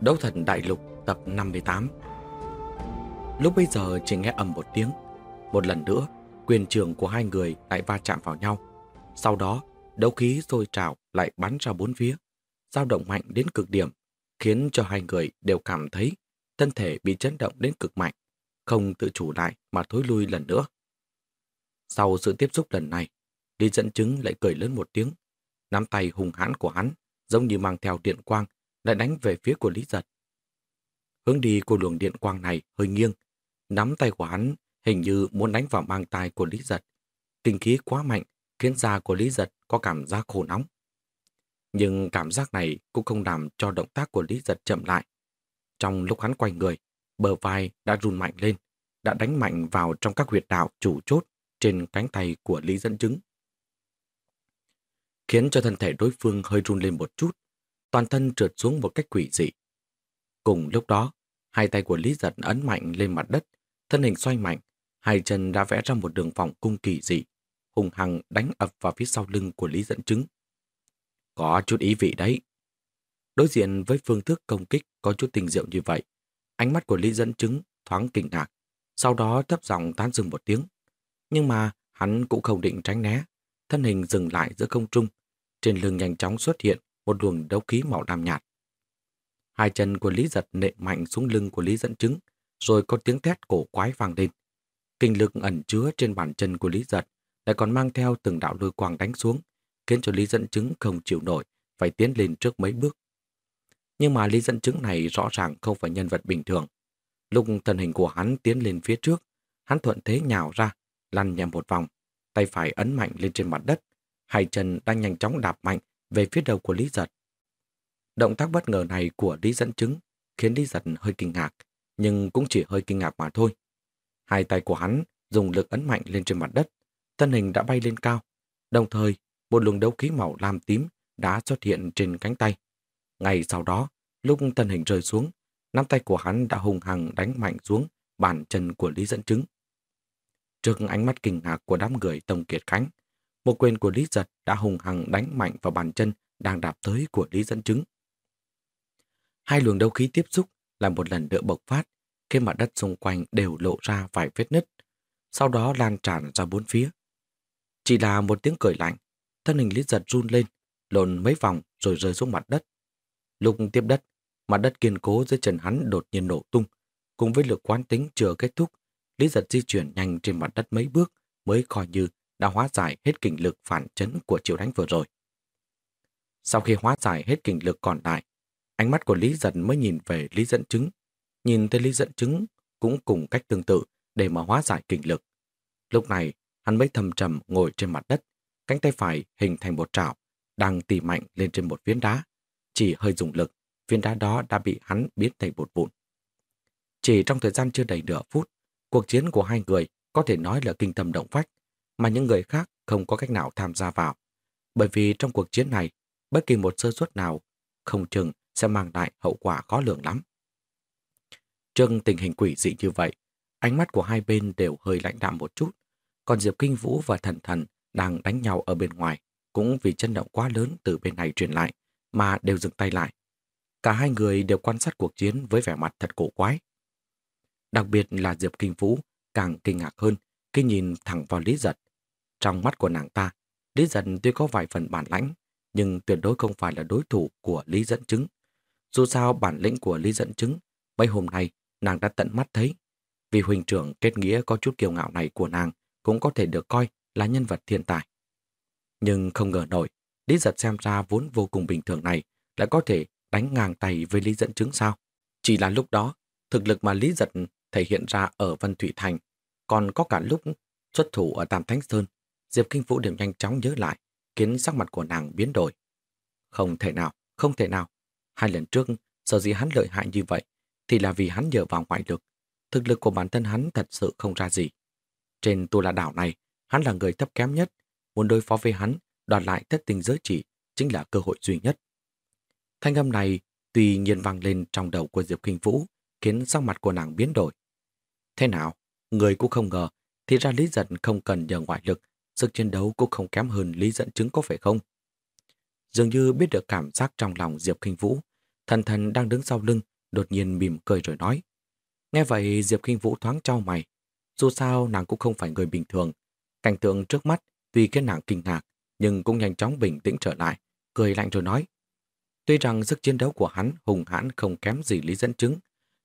Đấu thần đại lục tập 58 Lúc bây giờ chỉ nghe ầm một tiếng. Một lần nữa, Quyền trường của hai người lại va chạm vào nhau. Sau đó, đấu khí sôi trào lại bắn ra bốn phía, dao động mạnh đến cực điểm, Khiến cho hai người đều cảm thấy Thân thể bị chấn động đến cực mạnh, Không tự chủ lại mà thối lui lần nữa. Sau sự tiếp xúc lần này, Lý dẫn chứng lại cười lớn một tiếng, Nắm tay hùng hãn của hắn Giống như mang theo điện quang lại đánh về phía của Lý Giật. Hướng đi của luồng điện quang này hơi nghiêng, nắm tay của hắn hình như muốn đánh vào mang tay của Lý Giật. Kinh khí quá mạnh khiến da của Lý Giật có cảm giác khổ nóng. Nhưng cảm giác này cũng không làm cho động tác của Lý Giật chậm lại. Trong lúc hắn quay người, bờ vai đã run mạnh lên, đã đánh mạnh vào trong các huyệt đạo chủ chốt trên cánh tay của Lý Dẫn Chứng. Khiến cho thân thể đối phương hơi run lên một chút, toàn thân trượt xuống một cách quỷ dị. Cùng lúc đó, hai tay của Lý Giật ấn mạnh lên mặt đất, thân hình xoay mạnh, hai chân đã vẽ ra một đường vòng cung kỳ dị, hùng hăng đánh ập vào phía sau lưng của Lý Dẫn Trứng. Có chút ý vị đấy. Đối diện với phương thức công kích có chút tình diệu như vậy, ánh mắt của Lý Dẫn Trứng thoáng kinh ngạc, sau đó thấp giọng tán dừng một tiếng. Nhưng mà hắn cũng không định tránh né, thân hình dừng lại giữa không trung, trên lưng nhanh chóng xuất hiện một luồng đấu khí màu lam nhạt. Hai chân của Lý Giật nện mạnh xuống lưng của Lý Dẫn Chứng, rồi có tiếng thét cổ quái vang lên. Kinh lực ẩn chứa trên bàn chân của Lý Giật lại còn mang theo từng đạo lôi quang đánh xuống, khiến cho Lý Dẫn Chứng không chịu nổi, phải tiến lên trước mấy bước. Nhưng mà Lý Dẫn Chứng này rõ ràng không phải nhân vật bình thường. Lúc thân hình của hắn tiến lên phía trước, hắn thuận thế nhào ra, lăn nhẹ một vòng, tay phải ấn mạnh lên trên mặt đất, hai chân đang nhanh chóng đạp mạnh về phía đầu của Lý Giật. Động tác bất ngờ này của Lý dẫn chứng khiến Lý Giật hơi kinh ngạc, nhưng cũng chỉ hơi kinh ngạc mà thôi. Hai tay của hắn dùng lực ấn mạnh lên trên mặt đất, thân hình đã bay lên cao. Đồng thời, một luồng đấu khí màu lam tím đã xuất hiện trên cánh tay. Ngay sau đó, lúc thân hình rơi xuống, nắm tay của hắn đã hùng hằng đánh mạnh xuống bàn chân của Lý dẫn chứng. Trước ánh mắt kinh ngạc của đám người Tông Kiệt Khánh, một quyền của Lý Giật đã hùng hằng đánh mạnh vào bàn chân đang đạp tới của Lý Dẫn Chứng. Hai luồng đấu khí tiếp xúc là một lần nữa bộc phát, khi mặt đất xung quanh đều lộ ra vài vết nứt, sau đó lan tràn ra bốn phía. Chỉ là một tiếng cười lạnh, thân hình Lý Giật run lên, lộn mấy vòng rồi rơi xuống mặt đất. Lúc tiếp đất, mặt đất kiên cố dưới chân hắn đột nhiên nổ tung, cùng với lực quán tính chưa kết thúc, Lý Giật di chuyển nhanh trên mặt đất mấy bước mới coi như đã hóa giải hết kinh lực phản chấn của chiều đánh vừa rồi. Sau khi hóa giải hết kinh lực còn lại, ánh mắt của Lý Dân mới nhìn về Lý Dẫn Chứng. Nhìn thấy Lý Dẫn Chứng cũng cùng cách tương tự để mà hóa giải kinh lực. Lúc này, hắn mới thầm trầm ngồi trên mặt đất, cánh tay phải hình thành một trảo, đang tỉ mạnh lên trên một viên đá. Chỉ hơi dùng lực, viên đá đó đã bị hắn biến thành bột vụn. Chỉ trong thời gian chưa đầy nửa phút, cuộc chiến của hai người có thể nói là kinh tâm động phách, mà những người khác không có cách nào tham gia vào. Bởi vì trong cuộc chiến này, bất kỳ một sơ suất nào không chừng sẽ mang lại hậu quả khó lường lắm. Trương tình hình quỷ dị như vậy, ánh mắt của hai bên đều hơi lạnh đạm một chút, còn Diệp Kinh Vũ và Thần Thần đang đánh nhau ở bên ngoài, cũng vì chân động quá lớn từ bên này truyền lại, mà đều dừng tay lại. Cả hai người đều quan sát cuộc chiến với vẻ mặt thật cổ quái. Đặc biệt là Diệp Kinh Vũ càng kinh ngạc hơn khi nhìn thẳng vào Lý Giật, trong mắt của nàng ta, Lý Dân tuy có vài phần bản lãnh, nhưng tuyệt đối không phải là đối thủ của Lý Dẫn Chứng. Dù sao bản lĩnh của Lý Dẫn Chứng, mấy hôm nay nàng đã tận mắt thấy. Vì huynh trưởng kết nghĩa có chút kiêu ngạo này của nàng cũng có thể được coi là nhân vật thiên tài. Nhưng không ngờ nổi, Lý Giật xem ra vốn vô cùng bình thường này lại có thể đánh ngang tay với Lý Dẫn Chứng sao. Chỉ là lúc đó, thực lực mà Lý Giật thể hiện ra ở Vân Thủy Thành, còn có cả lúc xuất thủ ở Tam Thánh Sơn Diệp Kinh Vũ đều nhanh chóng nhớ lại, khiến sắc mặt của nàng biến đổi. Không thể nào, không thể nào. Hai lần trước, sở dĩ hắn lợi hại như vậy, thì là vì hắn nhờ vào ngoại lực. Thực lực của bản thân hắn thật sự không ra gì. Trên tu la đảo này, hắn là người thấp kém nhất. Muốn đối phó với hắn, đoạt lại thất tình giới chỉ, chính là cơ hội duy nhất. Thanh âm này tuy nhiên vang lên trong đầu của Diệp Kinh Vũ, khiến sắc mặt của nàng biến đổi. Thế nào? Người cũng không ngờ, thì ra Lý Giật không cần nhờ ngoại lực, sức chiến đấu cũng không kém hơn Lý Dẫn chứng có phải không? Dường như biết được cảm giác trong lòng Diệp Kinh Vũ, thần thần đang đứng sau lưng, đột nhiên mỉm cười rồi nói. Nghe vậy Diệp Kinh Vũ thoáng trao mày. Dù sao nàng cũng không phải người bình thường. Cảnh tượng trước mắt tuy khiến nàng kinh ngạc, nhưng cũng nhanh chóng bình tĩnh trở lại, cười lạnh rồi nói. Tuy rằng sức chiến đấu của hắn hùng hãn không kém gì Lý Dẫn Chứng,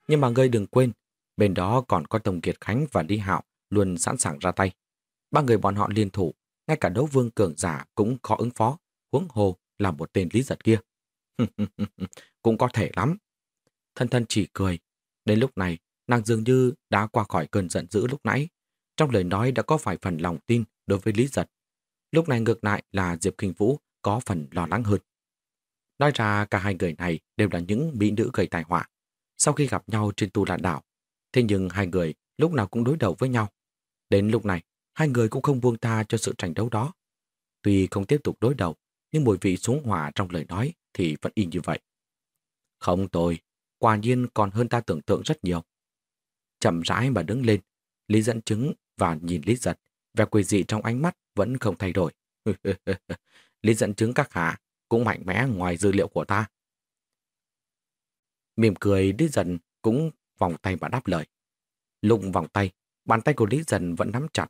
nhưng mà ngươi đừng quên, bên đó còn có Tông Kiệt Khánh và Lý Hạo luôn sẵn sàng ra tay. Ba người bọn họ liên thủ, ngay cả đấu vương cường giả cũng khó ứng phó, huống hồ là một tên Lý Giật kia. cũng có thể lắm. Thân thân chỉ cười. Đến lúc này, nàng dường như đã qua khỏi cơn giận dữ lúc nãy. Trong lời nói đã có vài phần lòng tin đối với Lý Giật. Lúc này ngược lại là Diệp Kinh Vũ có phần lo lắng hơn. Nói ra cả hai người này đều là những mỹ nữ gây tài họa. Sau khi gặp nhau trên tu lạn đảo, thế nhưng hai người lúc nào cũng đối đầu với nhau. Đến lúc này, hai người cũng không buông tha cho sự tranh đấu đó. Tuy không tiếp tục đối đầu, nhưng mùi vị xuống hỏa trong lời nói thì vẫn y như vậy. Không tồi, quả nhiên còn hơn ta tưởng tượng rất nhiều. Chậm rãi mà đứng lên, Lý dẫn chứng và nhìn Lý giật, vẻ quỳ dị trong ánh mắt vẫn không thay đổi. Lý dẫn chứng các hạ cũng mạnh mẽ ngoài dữ liệu của ta. Mỉm cười Lý dần cũng vòng tay mà đáp lời. Lụng vòng tay, bàn tay của Lý dần vẫn nắm chặt.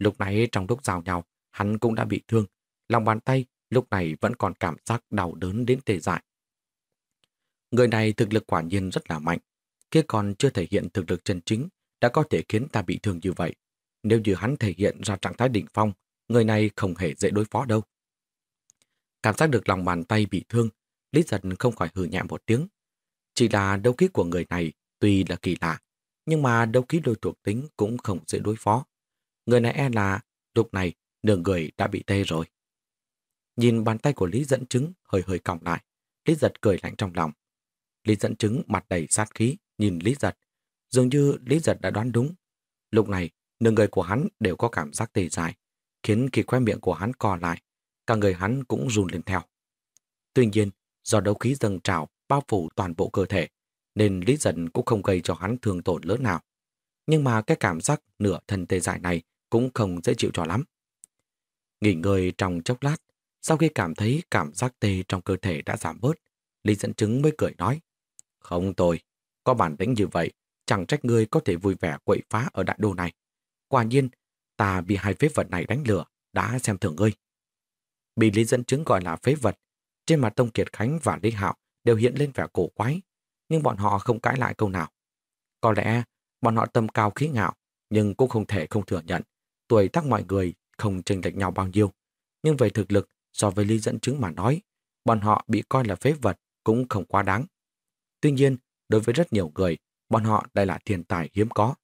Lúc này trong lúc giao nhau, hắn cũng đã bị thương. Lòng bàn tay lúc này vẫn còn cảm giác đau đớn đến tê dại. Người này thực lực quả nhiên rất là mạnh, kia còn chưa thể hiện thực lực chân chính, đã có thể khiến ta bị thương như vậy. Nếu như hắn thể hiện ra trạng thái đỉnh phong, người này không hề dễ đối phó đâu. Cảm giác được lòng bàn tay bị thương, Lý giật không khỏi hừ nhẹ một tiếng. Chỉ là đấu khí của người này tuy là kỳ lạ, nhưng mà đấu khí đôi thuộc tính cũng không dễ đối phó. Người này e là lúc này nửa người đã bị tê rồi. Nhìn bàn tay của Lý dẫn chứng hơi hơi còng lại, Lý giật cười lạnh trong lòng. Lý dẫn chứng mặt đầy sát khí, nhìn Lý giật. Dường như Lý giật đã đoán đúng. Lúc này, nửa người của hắn đều có cảm giác tê dài, khiến khi khoe miệng của hắn co lại, cả người hắn cũng run lên theo. Tuy nhiên, do đấu khí dâng trào bao phủ toàn bộ cơ thể, nên Lý giật cũng không gây cho hắn thương tổn lớn nào. Nhưng mà cái cảm giác nửa thân tê dại này cũng không dễ chịu cho lắm. Nghỉ ngơi trong chốc lát, sau khi cảm thấy cảm giác tê trong cơ thể đã giảm bớt, Lý dẫn chứng mới cười nói. Không tôi, có bản lĩnh như vậy, chẳng trách ngươi có thể vui vẻ quậy phá ở đại đô này. Quả nhiên, ta bị hai phế vật này đánh lửa, đã xem thường ngươi. Bị Lý dẫn chứng gọi là phế vật, trên mặt Tông Kiệt Khánh và Lý Hạo đều hiện lên vẻ cổ quái, nhưng bọn họ không cãi lại câu nào. Có lẽ bọn họ tâm cao khí ngạo, nhưng cũng không thể không thừa nhận tuổi tác mọi người không chênh lệch nhau bao nhiêu. Nhưng về thực lực, so với Lý dẫn chứng mà nói, bọn họ bị coi là phế vật cũng không quá đáng. Tuy nhiên, đối với rất nhiều người, bọn họ đây là thiên tài hiếm có.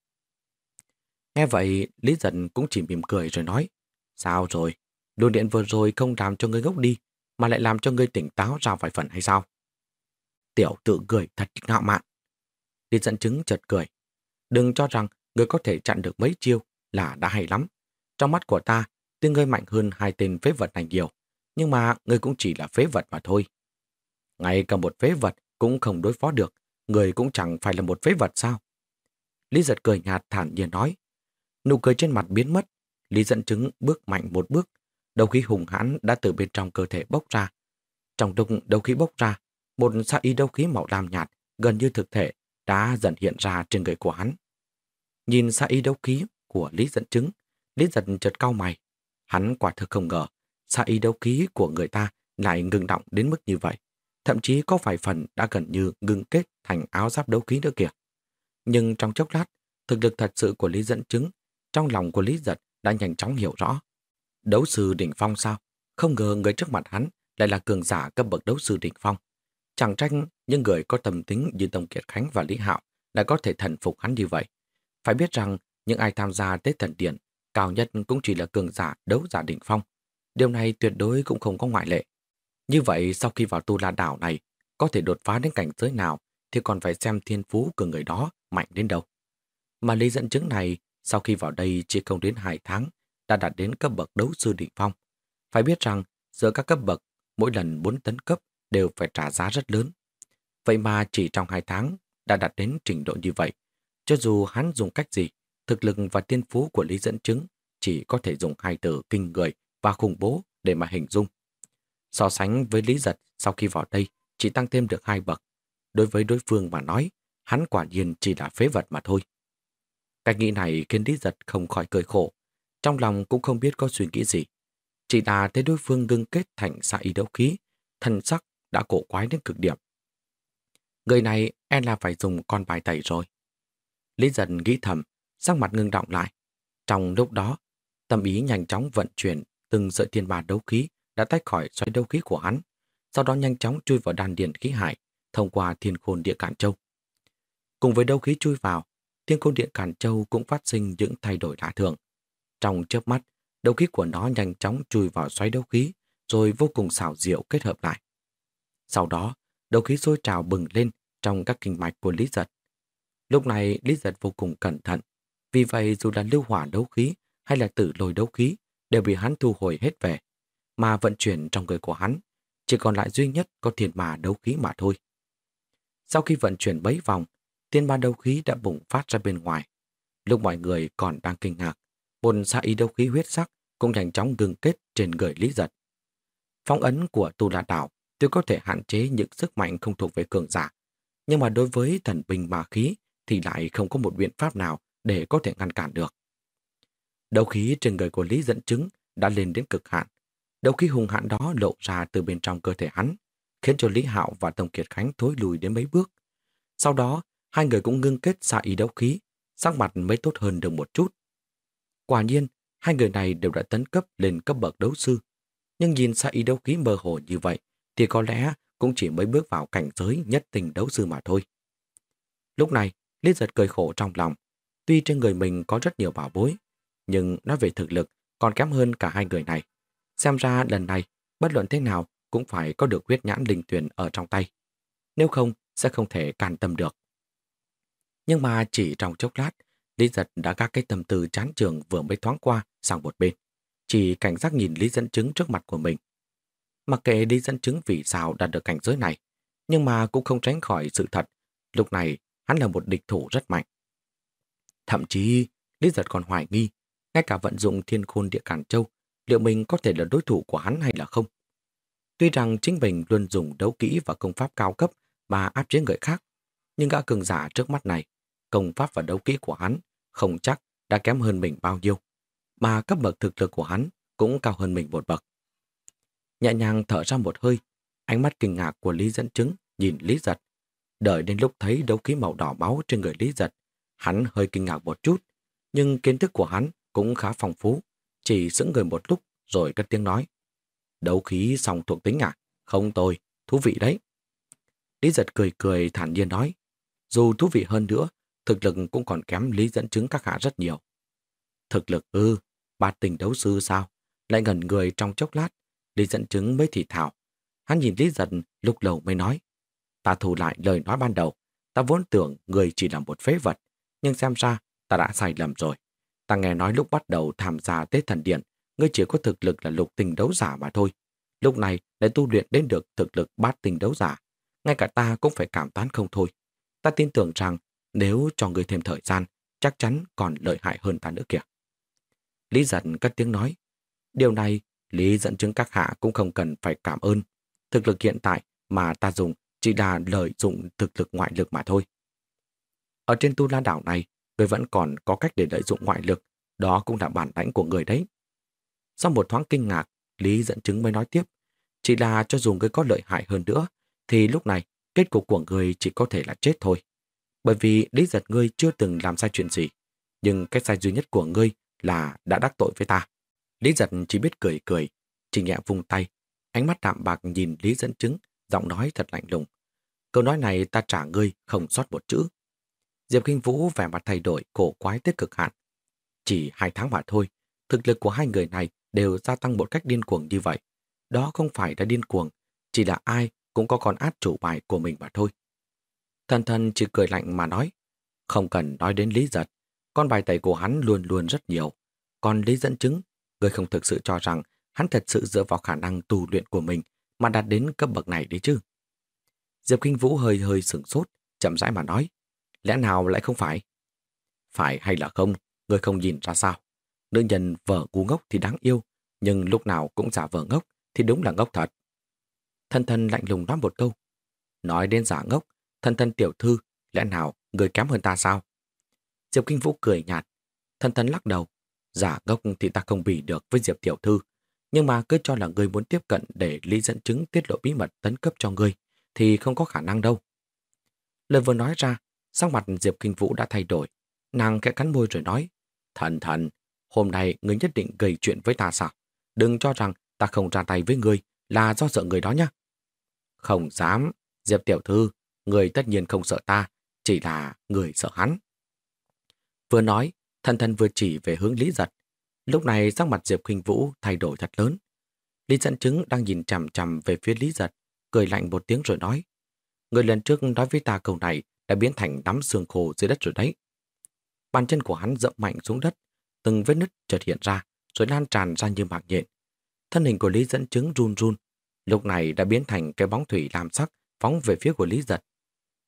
Nghe vậy, Lý Dẫn cũng chỉ mỉm cười rồi nói, sao rồi, đồn điện vừa rồi không làm cho ngươi gốc đi, mà lại làm cho ngươi tỉnh táo ra vài phần hay sao? Tiểu tự cười thật ngạo mạn. Lý dẫn chứng chợt cười. Đừng cho rằng ngươi có thể chặn được mấy chiêu là đã hay lắm. Trong mắt của ta, tuy ngươi mạnh hơn hai tên phế vật này nhiều, nhưng mà ngươi cũng chỉ là phế vật mà thôi. Ngay cả một phế vật cũng không đối phó được, người cũng chẳng phải là một phế vật sao? Lý giật cười nhạt thản nhiên nói. Nụ cười trên mặt biến mất, Lý dẫn chứng bước mạnh một bước, đầu khí hùng hãn đã từ bên trong cơ thể bốc ra. Trong lúc đầu khí bốc ra, một sa y đấu khí màu lam nhạt, gần như thực thể, đã dần hiện ra trên người của hắn. Nhìn sa y đấu khí của Lý dẫn chứng, Lý giật chợt cau mày. Hắn quả thực không ngờ, xa y đấu khí của người ta lại ngừng động đến mức như vậy. Thậm chí có vài phần đã gần như ngừng kết thành áo giáp đấu khí nữa kìa. Nhưng trong chốc lát, thực lực thật sự của Lý dẫn chứng, trong lòng của Lý giật đã nhanh chóng hiểu rõ. Đấu sư đỉnh phong sao? Không ngờ người trước mặt hắn lại là cường giả cấp bậc đấu sư đỉnh phong. Chẳng tranh những người có tâm tính như Tông Kiệt Khánh và Lý Hạo lại có thể thần phục hắn như vậy. Phải biết rằng những ai tham gia Tết Thần Điện cao nhất cũng chỉ là cường giả đấu giả đỉnh phong. Điều này tuyệt đối cũng không có ngoại lệ. Như vậy, sau khi vào tu la đảo này, có thể đột phá đến cảnh giới nào thì còn phải xem thiên phú của người đó mạnh đến đâu. Mà lý dẫn chứng này, sau khi vào đây chỉ không đến 2 tháng, đã đạt đến cấp bậc đấu sư đỉnh phong. Phải biết rằng, giữa các cấp bậc, mỗi lần 4 tấn cấp đều phải trả giá rất lớn. Vậy mà chỉ trong 2 tháng đã đạt đến trình độ như vậy. Cho dù hắn dùng cách gì, thực lực và tiên phú của Lý dẫn chứng chỉ có thể dùng hai từ kinh người và khủng bố để mà hình dung. So sánh với Lý Giật sau khi vào đây chỉ tăng thêm được hai bậc. Đối với đối phương mà nói, hắn quả nhiên chỉ là phế vật mà thôi. Cách nghĩ này khiến Lý Giật không khỏi cười khổ. Trong lòng cũng không biết có suy nghĩ gì. Chỉ là thấy đối phương ngưng kết thành xa y đấu khí, thân sắc đã cổ quái đến cực điểm. Người này e là phải dùng con bài tẩy rồi. Lý Giật nghĩ thầm, sắc mặt ngưng động lại. Trong lúc đó, tâm ý nhanh chóng vận chuyển từng sợi thiên bà đấu khí đã tách khỏi xoáy đấu khí của hắn, sau đó nhanh chóng chui vào đan điện khí hải thông qua thiên khôn địa cản châu. Cùng với đấu khí chui vào, thiên khôn địa cản châu cũng phát sinh những thay đổi lạ thường. Trong chớp mắt, đấu khí của nó nhanh chóng chui vào xoáy đấu khí, rồi vô cùng xảo diệu kết hợp lại. Sau đó, đấu khí sôi trào bừng lên trong các kinh mạch của Lý Giật. Lúc này Lý Giật vô cùng cẩn thận, vì vậy dù là lưu hỏa đấu khí hay là tử lôi đấu khí đều bị hắn thu hồi hết về, mà vận chuyển trong người của hắn chỉ còn lại duy nhất có thiên mà đấu khí mà thôi. Sau khi vận chuyển bấy vòng, thiên ma đấu khí đã bùng phát ra bên ngoài. Lúc mọi người còn đang kinh ngạc, bồn xa y đấu khí huyết sắc cũng nhanh chóng ngừng kết trên người Lý Giật. Phong ấn của Tu La Đảo tuy có thể hạn chế những sức mạnh không thuộc về cường giả, nhưng mà đối với thần binh ma khí thì lại không có một biện pháp nào để có thể ngăn cản được. Đấu khí trên người của Lý dẫn chứng đã lên đến cực hạn. Đấu khí hùng hạn đó lộ ra từ bên trong cơ thể hắn, khiến cho Lý Hạo và Tông Kiệt Khánh thối lùi đến mấy bước. Sau đó, hai người cũng ngưng kết xa ý đấu khí, sắc mặt mới tốt hơn được một chút. Quả nhiên, hai người này đều đã tấn cấp lên cấp bậc đấu sư. Nhưng nhìn xa ý đấu khí mơ hồ như vậy, thì có lẽ cũng chỉ mới bước vào cảnh giới nhất tình đấu sư mà thôi. Lúc này, Lý giật cười khổ trong lòng. Tuy trên người mình có rất nhiều bảo bối, nhưng nói về thực lực còn kém hơn cả hai người này. Xem ra lần này, bất luận thế nào cũng phải có được huyết nhãn linh tuyển ở trong tay. Nếu không, sẽ không thể can tâm được. Nhưng mà chỉ trong chốc lát, Lý Giật đã gác cái tâm tư chán trường vừa mới thoáng qua sang một bên. Chỉ cảnh giác nhìn Lý dẫn chứng trước mặt của mình. Mặc kệ Lý dẫn chứng vì sao đạt được cảnh giới này, nhưng mà cũng không tránh khỏi sự thật. Lúc này, hắn là một địch thủ rất mạnh. Thậm chí, Lý Giật còn hoài nghi, ngay cả vận dụng thiên khôn địa cản châu, liệu mình có thể là đối thủ của hắn hay là không? Tuy rằng chính mình luôn dùng đấu kỹ và công pháp cao cấp mà áp chế người khác, nhưng gã cường giả trước mắt này, công pháp và đấu kỹ của hắn không chắc đã kém hơn mình bao nhiêu, mà cấp bậc thực lực của hắn cũng cao hơn mình một bậc. Nhẹ nhàng thở ra một hơi, ánh mắt kinh ngạc của Lý dẫn chứng nhìn Lý giật. Đợi đến lúc thấy đấu khí màu đỏ máu trên người Lý giật, hắn hơi kinh ngạc một chút, nhưng kiến thức của hắn cũng khá phong phú, chỉ sững người một lúc rồi cất tiếng nói. Đấu khí song thuộc tính à? Không tôi, thú vị đấy. Lý giật cười cười thản nhiên nói, dù thú vị hơn nữa, thực lực cũng còn kém Lý dẫn chứng các hạ rất nhiều. Thực lực ư, bạt tình đấu sư sao? Lại ngẩn người trong chốc lát, Lý dẫn chứng mới thì thảo. Hắn nhìn Lý giật lúc đầu mới nói, ta thù lại lời nói ban đầu, ta vốn tưởng người chỉ là một phế vật, nhưng xem ra ta đã sai lầm rồi. Ta nghe nói lúc bắt đầu tham gia Tết Thần Điện, ngươi chỉ có thực lực là lục tình đấu giả mà thôi. Lúc này lại tu luyện đến được thực lực bát tình đấu giả. Ngay cả ta cũng phải cảm tán không thôi. Ta tin tưởng rằng nếu cho ngươi thêm thời gian, chắc chắn còn lợi hại hơn ta nữa kìa. Lý giận cất tiếng nói. Điều này, Lý dẫn chứng các hạ cũng không cần phải cảm ơn. Thực lực hiện tại mà ta dùng chỉ là lợi dụng thực lực ngoại lực mà thôi. Ở trên tu la đảo này, người vẫn còn có cách để lợi dụng ngoại lực, đó cũng là bản lãnh của người đấy. Sau một thoáng kinh ngạc, Lý dẫn chứng mới nói tiếp, chỉ là cho dù người có lợi hại hơn nữa, thì lúc này kết cục của người chỉ có thể là chết thôi. Bởi vì Lý giật ngươi chưa từng làm sai chuyện gì, nhưng cái sai duy nhất của ngươi là đã đắc tội với ta. Lý giật chỉ biết cười cười, chỉ nhẹ vung tay, ánh mắt đạm bạc nhìn Lý dẫn chứng, giọng nói thật lạnh lùng. Câu nói này ta trả ngươi không sót một chữ. Diệp Kinh Vũ vẻ mặt thay đổi cổ quái tiết cực hạn. Chỉ hai tháng mà thôi, thực lực của hai người này đều gia tăng một cách điên cuồng như vậy. Đó không phải là điên cuồng, chỉ là ai cũng có con át chủ bài của mình mà thôi. Thần thần chỉ cười lạnh mà nói, không cần nói đến lý giật, con bài tẩy của hắn luôn luôn rất nhiều. Còn lý dẫn chứng, người không thực sự cho rằng hắn thật sự dựa vào khả năng tu luyện của mình mà đạt đến cấp bậc này đấy chứ. Diệp Kinh Vũ hơi hơi sửng sốt, chậm rãi mà nói, lẽ nào lại không phải? Phải hay là không, người không nhìn ra sao. Nữ nhân vợ ngu ngốc thì đáng yêu, nhưng lúc nào cũng giả vờ ngốc thì đúng là ngốc thật. Thân thân lạnh lùng nói một câu. Nói đến giả ngốc, thân thân tiểu thư, lẽ nào người kém hơn ta sao? Diệp Kinh Vũ cười nhạt. Thân thân lắc đầu. Giả ngốc thì ta không bị được với Diệp tiểu thư. Nhưng mà cứ cho là người muốn tiếp cận để Lý dẫn chứng tiết lộ bí mật tấn cấp cho ngươi, thì không có khả năng đâu. Lời vừa nói ra, sắc mặt Diệp Kinh Vũ đã thay đổi. Nàng kẽ cắn môi rồi nói, Thần thần, hôm nay ngươi nhất định gây chuyện với ta sao? Đừng cho rằng ta không ra tay với ngươi là do sợ người đó nhá. Không dám, Diệp tiểu thư, người tất nhiên không sợ ta, chỉ là người sợ hắn. Vừa nói, thần thần vừa chỉ về hướng Lý Giật. Lúc này sắc mặt Diệp Kinh Vũ thay đổi thật lớn. Lý dẫn chứng đang nhìn chằm chằm về phía Lý Giật, cười lạnh một tiếng rồi nói. Người lần trước nói với ta câu này đã biến thành nắm xương khô dưới đất rồi đấy. Bàn chân của hắn dậm mạnh xuống đất, từng vết nứt chợt hiện ra, rồi lan tràn ra như mạng nhện. Thân hình của Lý dẫn chứng run run, lúc này đã biến thành cái bóng thủy làm sắc phóng về phía của Lý Giật.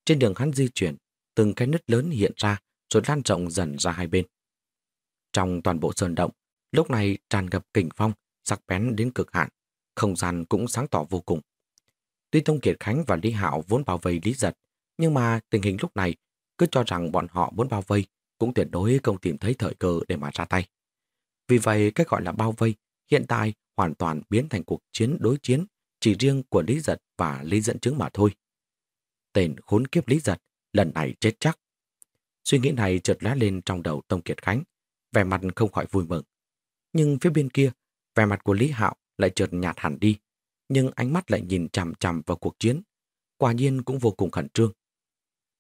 Trên đường hắn di chuyển, từng cái nứt lớn hiện ra rồi lan rộng dần ra hai bên. Trong toàn bộ sơn động, lúc này tràn ngập kình phong, sắc bén đến cực hạn, không gian cũng sáng tỏ vô cùng. Tuy Tông Kiệt Khánh và Lý Hạo vốn bảo vệ Lý Giật, nhưng mà tình hình lúc này cứ cho rằng bọn họ muốn bao vây cũng tuyệt đối không tìm thấy thời cơ để mà ra tay. Vì vậy, cái gọi là bao vây hiện tại hoàn toàn biến thành cuộc chiến đối chiến chỉ riêng của Lý Giật và Lý Dẫn Chứng mà thôi. Tên khốn kiếp Lý Giật lần này chết chắc. Suy nghĩ này chợt lóe lên trong đầu Tông Kiệt Khánh, vẻ mặt không khỏi vui mừng. Nhưng phía bên kia, vẻ mặt của Lý Hạo lại chợt nhạt hẳn đi, nhưng ánh mắt lại nhìn chằm chằm vào cuộc chiến. Quả nhiên cũng vô cùng khẩn trương.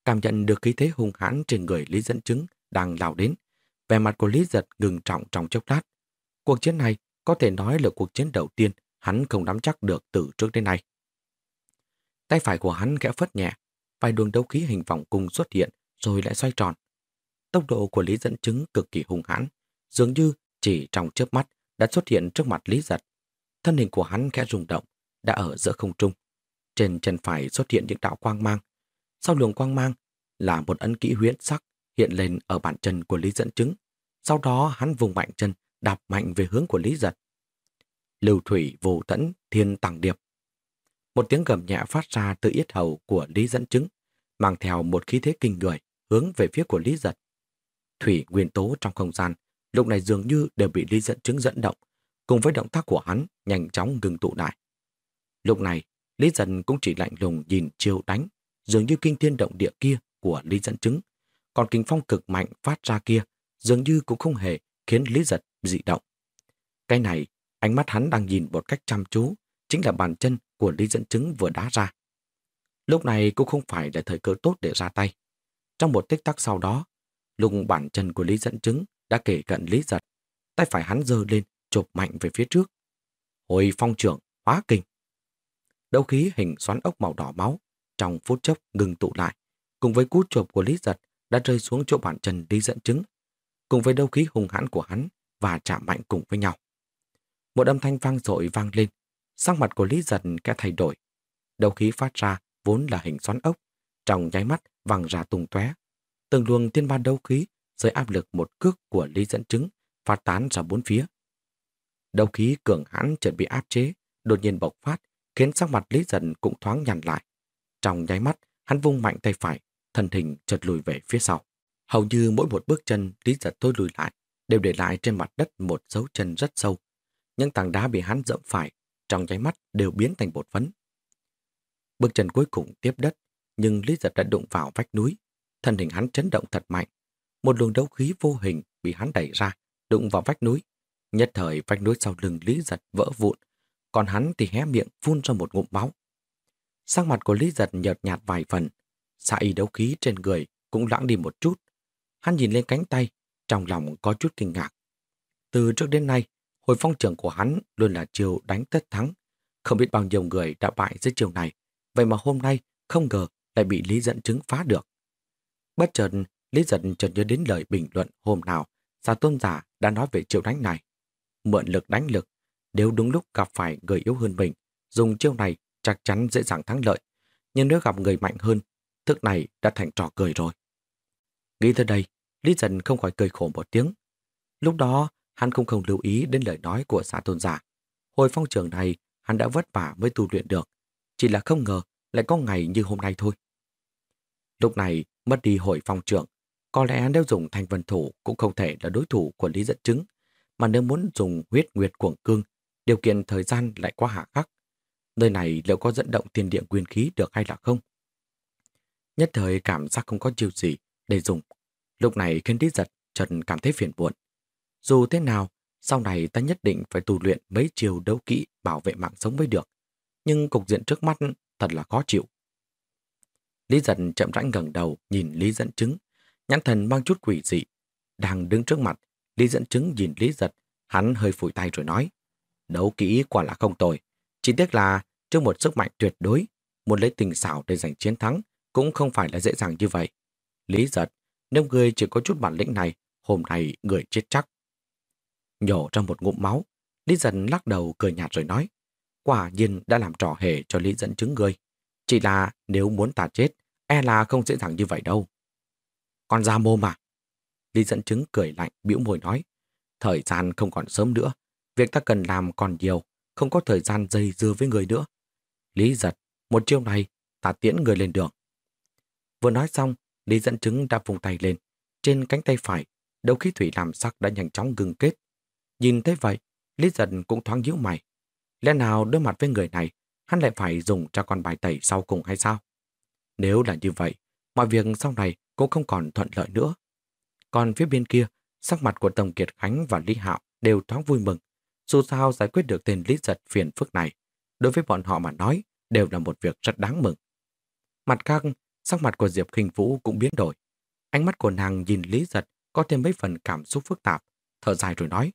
Cảm nhận được khí thế hung hãn trên người Lý Dẫn Chứng đang lao đến, vẻ mặt của Lý Giật ngừng trọng trong chốc lát. Cuộc chiến này có thể nói là cuộc chiến đầu tiên hắn không nắm chắc được từ trước đến nay. Tay phải của hắn khẽ phất nhẹ, vài đường đấu khí hình vòng cung xuất hiện rồi lại xoay tròn. Tốc độ của Lý dẫn chứng cực kỳ hung hãn, dường như chỉ trong chớp mắt đã xuất hiện trước mặt Lý giật. Thân hình của hắn khẽ rung động, đã ở giữa không trung. Trên chân phải xuất hiện những đạo quang mang. Sau luồng quang mang là một ấn kỹ huyễn sắc hiện lên ở bàn chân của Lý dẫn chứng. Sau đó hắn vùng mạnh chân, đạp mạnh về hướng của Lý giật. Lưu thủy vô tẫn thiên tàng điệp. Một tiếng gầm nhẹ phát ra từ yết hầu của Lý dẫn chứng, mang theo một khí thế kinh người hướng về phía của Lý giật. Thủy nguyên tố trong không gian lúc này dường như đều bị Lý dẫn chứng dẫn động, cùng với động tác của hắn nhanh chóng ngừng tụ lại. Lúc này, Lý Dân cũng chỉ lạnh lùng nhìn chiêu đánh, dường như kinh thiên động địa kia của Lý dẫn chứng. Còn kinh phong cực mạnh phát ra kia, dường như cũng không hề khiến Lý Giật dị động. Cái này, ánh mắt hắn đang nhìn một cách chăm chú, chính là bàn chân của Lý dẫn chứng vừa đá ra. Lúc này cũng không phải là thời cơ tốt để ra tay. Trong một tích tắc sau đó, lúc bàn chân của Lý dẫn chứng đã kể cận Lý giật, tay phải hắn giơ lên, chộp mạnh về phía trước. Hồi phong trưởng, hóa kinh. Đấu khí hình xoắn ốc màu đỏ máu, trong phút chốc ngừng tụ lại, cùng với cú chộp của Lý giật đã rơi xuống chỗ bản chân Lý dẫn chứng, cùng với đấu khí hung hãn của hắn và chạm mạnh cùng với nhau. Một âm thanh vang dội vang lên, sắc mặt của Lý giật kẽ thay đổi. Đấu khí phát ra vốn là hình xoắn ốc, trong nháy mắt văng ra tung tóe. Từng luồng tiên ban đấu khí dưới áp lực một cước của Lý dẫn chứng phát tán ra bốn phía. Đấu khí cường hãn chợt bị áp chế, đột nhiên bộc phát, khiến sắc mặt Lý dần cũng thoáng nhằn lại. Trong nháy mắt, hắn vung mạnh tay phải, thân hình chợt lùi về phía sau. Hầu như mỗi một bước chân Lý giật tôi lùi lại, đều để lại trên mặt đất một dấu chân rất sâu. Những tảng đá bị hắn dẫm phải, trong nháy mắt đều biến thành bột phấn. Bước chân cuối cùng tiếp đất, nhưng Lý giật đã đụng vào vách núi. Thân hình hắn chấn động thật mạnh. Một luồng đấu khí vô hình bị hắn đẩy ra, đụng vào vách núi. Nhất thời vách núi sau lưng Lý giật vỡ vụn, còn hắn thì hé miệng phun ra một ngụm máu. Sắc mặt của Lý giật nhợt nhạt vài phần, xạ y đấu khí trên người cũng loãng đi một chút. Hắn nhìn lên cánh tay, trong lòng có chút kinh ngạc. Từ trước đến nay, Hồi phong trưởng của hắn luôn là chiều đánh tất thắng. Không biết bao nhiêu người đã bại dưới chiều này, vậy mà hôm nay không ngờ lại bị Lý dẫn chứng phá được. Bất chợt, Lý giận chợt nhớ đến lời bình luận hôm nào Giả tôn giả đã nói về chiều đánh này. Mượn lực đánh lực, nếu đúng lúc gặp phải người yếu hơn mình, dùng chiêu này chắc chắn dễ dàng thắng lợi. Nhưng nếu gặp người mạnh hơn, thức này đã thành trò cười rồi. Nghĩ tới đây, Lý dần không khỏi cười khổ một tiếng. Lúc đó, hắn không không lưu ý đến lời nói của xã tôn giả. Hồi phong trường này, hắn đã vất vả mới tu luyện được. Chỉ là không ngờ lại có ngày như hôm nay thôi. Lúc này, mất đi hội phong trưởng, có lẽ nếu dùng thanh vân thủ cũng không thể là đối thủ của Lý Dẫn Chứng, mà nếu muốn dùng huyết nguyệt cuồng cương, điều kiện thời gian lại quá hạ khắc. Nơi này liệu có dẫn động thiên địa nguyên khí được hay là không? Nhất thời cảm giác không có chiêu gì để dùng. Lúc này khiến Lý Giật trần cảm thấy phiền muộn. Dù thế nào, sau này ta nhất định phải tu luyện mấy chiều đấu kỹ bảo vệ mạng sống mới được. Nhưng cục diện trước mắt thật là khó chịu. Lý giật chậm rãi ngẩng đầu nhìn Lý dẫn chứng, nhãn thần mang chút quỷ dị. Đang đứng trước mặt, Lý dẫn chứng nhìn Lý giật, hắn hơi phủi tay rồi nói. Đấu kỹ quả là không tồi. Chỉ tiếc là trước một sức mạnh tuyệt đối, muốn lấy tình xảo để giành chiến thắng cũng không phải là dễ dàng như vậy. Lý giật, nếu người chỉ có chút bản lĩnh này, hôm nay người chết chắc. Nhổ ra một ngụm máu, Lý giật lắc đầu cười nhạt rồi nói. Quả nhiên đã làm trò hề cho Lý dẫn chứng người. Chỉ là nếu muốn ta chết, e là không dễ dàng như vậy đâu. Con ra mô mà. Lý dẫn chứng cười lạnh, bĩu môi nói. Thời gian không còn sớm nữa. Việc ta cần làm còn nhiều, không có thời gian dây dưa với người nữa. Lý giật, một chiêu này, ta tiễn người lên đường. Vừa nói xong, Lý dẫn chứng đã vùng tay lên. Trên cánh tay phải, đầu khí thủy làm sắc đã nhanh chóng ngừng kết. Nhìn thấy vậy, Lý giật cũng thoáng nhíu mày. Lẽ nào đối mặt với người này, hắn lại phải dùng cho con bài tẩy sau cùng hay sao? Nếu là như vậy, mọi việc sau này cũng không còn thuận lợi nữa. Còn phía bên kia, sắc mặt của Tổng Kiệt Khánh và Lý Hạo đều thoáng vui mừng. Dù sao giải quyết được tên Lý Giật phiền phức này, đối với bọn họ mà nói, đều là một việc rất đáng mừng. Mặt khác, sắc mặt của Diệp Kinh Vũ cũng biến đổi. Ánh mắt của nàng nhìn Lý Giật có thêm mấy phần cảm xúc phức tạp, thở dài rồi nói.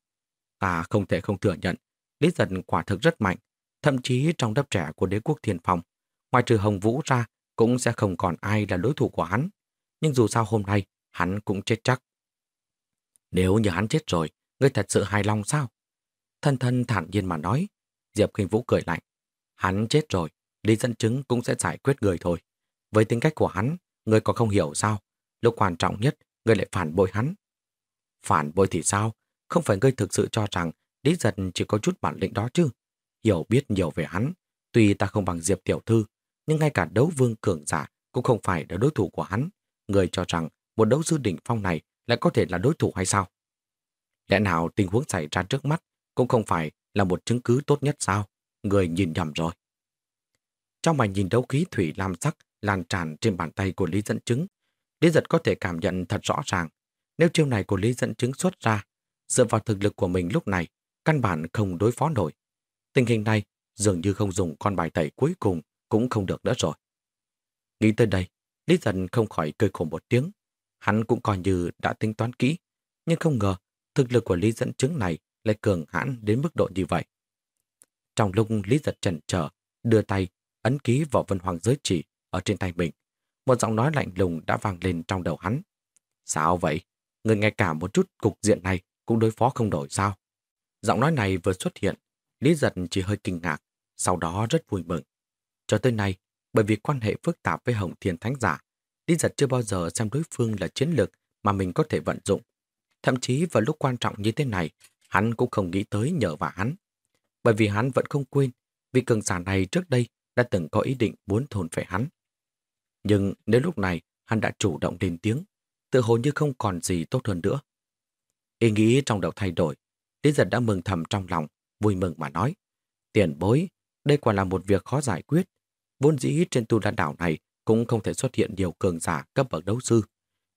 Ta không thể không thừa nhận, Lý Giật quả thực rất mạnh, thậm chí trong đắp trẻ của đế quốc thiên phong, ngoài trừ Hồng Vũ ra, cũng sẽ không còn ai là đối thủ của hắn nhưng dù sao hôm nay hắn cũng chết chắc. Nếu như hắn chết rồi, ngươi thật sự hài lòng sao? Thân thân thản nhiên mà nói, Diệp Kinh Vũ cười lạnh. Hắn chết rồi, Lý dẫn chứng cũng sẽ giải quyết người thôi. Với tính cách của hắn, người còn không hiểu sao? Lúc quan trọng nhất, người lại phản bội hắn. Phản bội thì sao? Không phải ngươi thực sự cho rằng Lý giật chỉ có chút bản lĩnh đó chứ. Hiểu biết nhiều về hắn, tuy ta không bằng Diệp Tiểu Thư, nhưng ngay cả đấu vương cường giả cũng không phải là đối thủ của hắn người cho rằng một đấu sư đỉnh phong này lại có thể là đối thủ hay sao? Lẽ nào tình huống xảy ra trước mắt cũng không phải là một chứng cứ tốt nhất sao? Người nhìn nhầm rồi. Trong màn nhìn đấu khí thủy lam sắc lan tràn trên bàn tay của Lý dẫn chứng, Lý giật có thể cảm nhận thật rõ ràng. Nếu chiêu này của Lý dẫn chứng xuất ra, dựa vào thực lực của mình lúc này, căn bản không đối phó nổi. Tình hình này dường như không dùng con bài tẩy cuối cùng cũng không được nữa rồi. Nghĩ tới đây, Lý dần không khỏi cười khổ một tiếng. Hắn cũng coi như đã tính toán kỹ, nhưng không ngờ thực lực của Lý dẫn chứng này lại cường hãn đến mức độ như vậy. Trong lúc Lý giật chần chờ, đưa tay, ấn ký vào vân hoàng giới chỉ ở trên tay mình. Một giọng nói lạnh lùng đã vang lên trong đầu hắn. Sao vậy? Người ngay cả một chút cục diện này cũng đối phó không đổi sao? Giọng nói này vừa xuất hiện, Lý giật chỉ hơi kinh ngạc, sau đó rất vui mừng. Cho tới nay, bởi vì quan hệ phức tạp với Hồng Thiên Thánh Giả, Lý Giật chưa bao giờ xem đối phương là chiến lược mà mình có thể vận dụng. Thậm chí vào lúc quan trọng như thế này, hắn cũng không nghĩ tới nhờ vào hắn. Bởi vì hắn vẫn không quên, vì cường giả này trước đây đã từng có ý định muốn thôn phải hắn. Nhưng nếu lúc này hắn đã chủ động lên tiếng, tự hồ như không còn gì tốt hơn nữa. Ý nghĩ trong đầu thay đổi, Lý Giật đã mừng thầm trong lòng, vui mừng mà nói. Tiền bối, đây quả là một việc khó giải quyết, Vốn dĩ trên tu la đảo này cũng không thể xuất hiện nhiều cường giả cấp bậc đấu sư.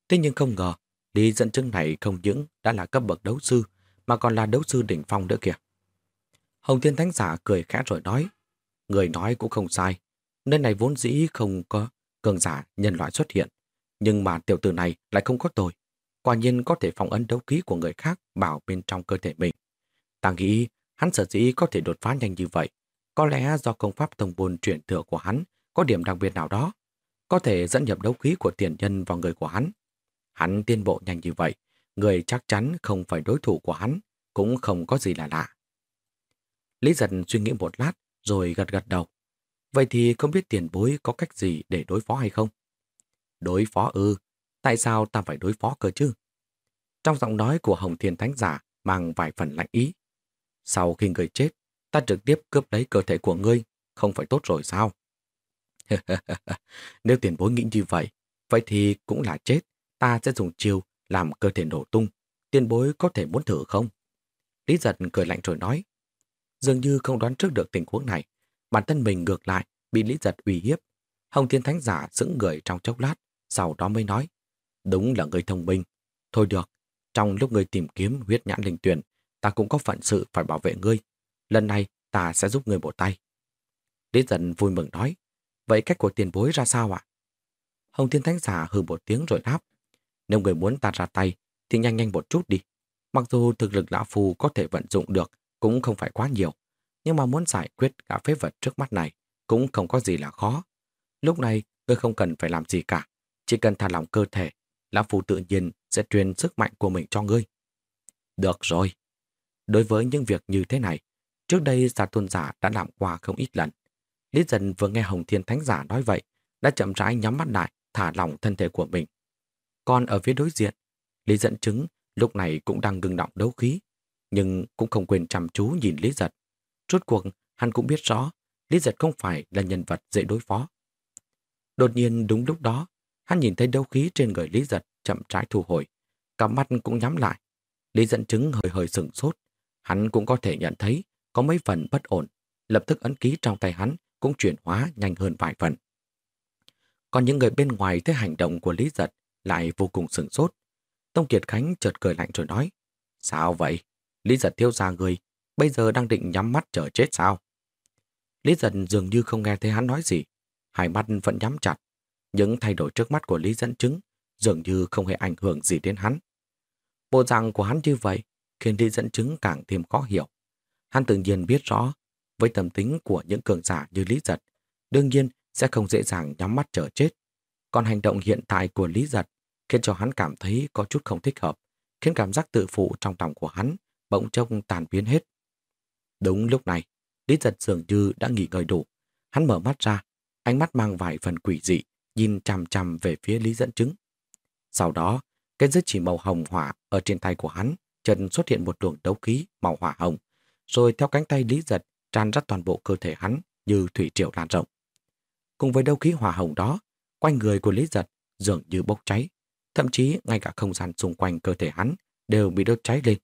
Thế nhưng không ngờ, đi dẫn chứng này không những đã là cấp bậc đấu sư, mà còn là đấu sư đỉnh phong nữa kìa. Hồng Thiên Thánh Giả cười khẽ rồi nói, người nói cũng không sai, nơi này vốn dĩ không có cường giả nhân loại xuất hiện, nhưng mà tiểu tử này lại không có tội. Quả nhiên có thể phong ấn đấu khí của người khác bảo bên trong cơ thể mình. Ta nghĩ hắn sở dĩ có thể đột phá nhanh như vậy. Có lẽ do công pháp thông buôn truyền thừa của hắn có điểm đặc biệt nào đó, có thể dẫn nhập đấu khí của tiền nhân vào người của hắn. Hắn tiến bộ nhanh như vậy, người chắc chắn không phải đối thủ của hắn, cũng không có gì là lạ. Lý giật suy nghĩ một lát, rồi gật gật đầu. Vậy thì không biết tiền bối có cách gì để đối phó hay không? Đối phó ư? Tại sao ta phải đối phó cơ chứ? Trong giọng nói của Hồng Thiên Thánh Giả mang vài phần lạnh ý. Sau khi người chết, ta trực tiếp cướp lấy cơ thể của ngươi, không phải tốt rồi sao? Nếu tiền bối nghĩ như vậy, vậy thì cũng là chết. Ta sẽ dùng chiêu làm cơ thể nổ tung. Tiền bối có thể muốn thử không? Lý giật cười lạnh rồi nói. Dường như không đoán trước được tình huống này. Bản thân mình ngược lại, bị Lý giật uy hiếp. Hồng Thiên Thánh Giả sững người trong chốc lát, sau đó mới nói. Đúng là người thông minh. Thôi được, trong lúc người tìm kiếm huyết nhãn linh tuyển, ta cũng có phận sự phải bảo vệ ngươi. Lần này ta sẽ giúp ngươi một tay. Lý Giật vui mừng nói, vậy cách của tiền bối ra sao ạ? Hồng Thiên Thánh Giả hừ một tiếng rồi đáp, nếu người muốn ta ra tay thì nhanh nhanh một chút đi. Mặc dù thực lực lão phù có thể vận dụng được cũng không phải quá nhiều, nhưng mà muốn giải quyết cả phế vật trước mắt này cũng không có gì là khó. Lúc này, ngươi không cần phải làm gì cả, chỉ cần thả lỏng cơ thể, lão phù tự nhiên sẽ truyền sức mạnh của mình cho ngươi. Được rồi. Đối với những việc như thế này, trước đây giả tôn giả đã làm qua không ít lần. Lý dần vừa nghe Hồng Thiên Thánh Giả nói vậy, đã chậm rãi nhắm mắt lại, thả lỏng thân thể của mình. Còn ở phía đối diện, Lý dẫn chứng lúc này cũng đang ngừng động đấu khí, nhưng cũng không quên chăm chú nhìn Lý giật. Rốt cuộc, hắn cũng biết rõ, Lý giật không phải là nhân vật dễ đối phó. Đột nhiên đúng lúc đó, hắn nhìn thấy đấu khí trên người Lý giật chậm trái thu hồi. Cả mắt cũng nhắm lại. Lý dẫn chứng hơi hơi sừng sốt. Hắn cũng có thể nhận thấy có mấy phần bất ổn. Lập tức ấn ký trong tay hắn cũng chuyển hóa nhanh hơn vài phần. Còn những người bên ngoài thấy hành động của Lý giật lại vô cùng sừng sốt. Tông Kiệt Khánh chợt cười lạnh rồi nói Sao vậy? Lý giật thiêu ra người bây giờ đang định nhắm mắt chờ chết sao? Lý giật dường như không nghe thấy hắn nói gì. Hai mắt vẫn nhắm chặt. Những thay đổi trước mắt của Lý dẫn chứng dường như không hề ảnh hưởng gì đến hắn. Bộ dạng của hắn như vậy khiến Lý dẫn chứng càng thêm khó hiểu. Hắn tự nhiên biết rõ, với tâm tính của những cường giả như Lý Giật, đương nhiên sẽ không dễ dàng nhắm mắt chờ chết. Còn hành động hiện tại của Lý Giật khiến cho hắn cảm thấy có chút không thích hợp, khiến cảm giác tự phụ trong lòng của hắn bỗng trông tàn biến hết. Đúng lúc này, Lý Giật dường như đã nghỉ ngơi đủ. Hắn mở mắt ra, ánh mắt mang vài phần quỷ dị, nhìn chằm chằm về phía Lý dẫn chứng. Sau đó, cái dứt chỉ màu hồng hỏa ở trên tay của hắn chân xuất hiện một luồng đấu khí màu hỏa hồng, rồi theo cánh tay Lý Giật tràn ra toàn bộ cơ thể hắn như thủy triều lan rộng. Cùng với đấu khí hỏa hồng đó, quanh người của Lý Giật dường như bốc cháy, thậm chí ngay cả không gian xung quanh cơ thể hắn đều bị đốt cháy lên.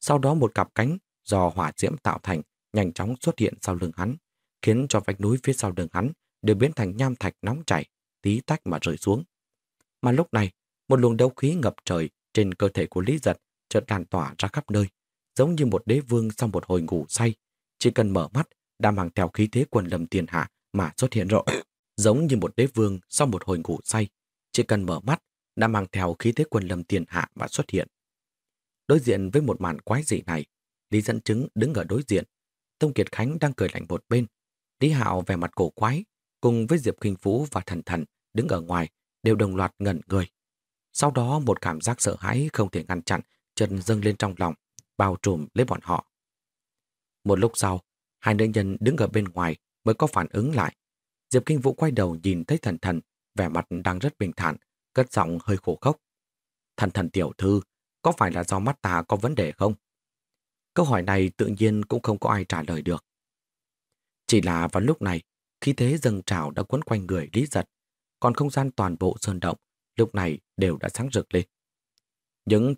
Sau đó một cặp cánh do hỏa diễm tạo thành nhanh chóng xuất hiện sau lưng hắn, khiến cho vách núi phía sau lưng hắn đều biến thành nham thạch nóng chảy, tí tách mà rơi xuống. Mà lúc này, một luồng đấu khí ngập trời trên cơ thể của Lý Giật chợt lan tỏa ra khắp nơi, giống như một đế vương sau một hồi ngủ say. Chỉ cần mở mắt, đã mang theo khí thế quần lâm tiền hạ mà xuất hiện rõ. giống như một đế vương sau một hồi ngủ say. Chỉ cần mở mắt, đã mang theo khí thế quần lâm tiền hạ mà xuất hiện. Đối diện với một màn quái dị này, Lý dẫn chứng đứng ở đối diện. Tông Kiệt Khánh đang cười lạnh một bên. Lý Hạo vẻ mặt cổ quái, cùng với Diệp Kinh Phú và Thần Thần đứng ở ngoài, đều đồng loạt ngẩn người. Sau đó một cảm giác sợ hãi không thể ngăn chặn chân dâng lên trong lòng, bao trùm lấy bọn họ. Một lúc sau, hai nữ nhân đứng ở bên ngoài mới có phản ứng lại. Diệp Kinh Vũ quay đầu nhìn thấy thần thần, vẻ mặt đang rất bình thản, cất giọng hơi khổ khốc. Thần thần tiểu thư, có phải là do mắt ta có vấn đề không? Câu hỏi này tự nhiên cũng không có ai trả lời được. Chỉ là vào lúc này, khí thế dâng trào đã quấn quanh người Lý Giật, còn không gian toàn bộ sơn động lúc này đều đã sáng rực lên. Những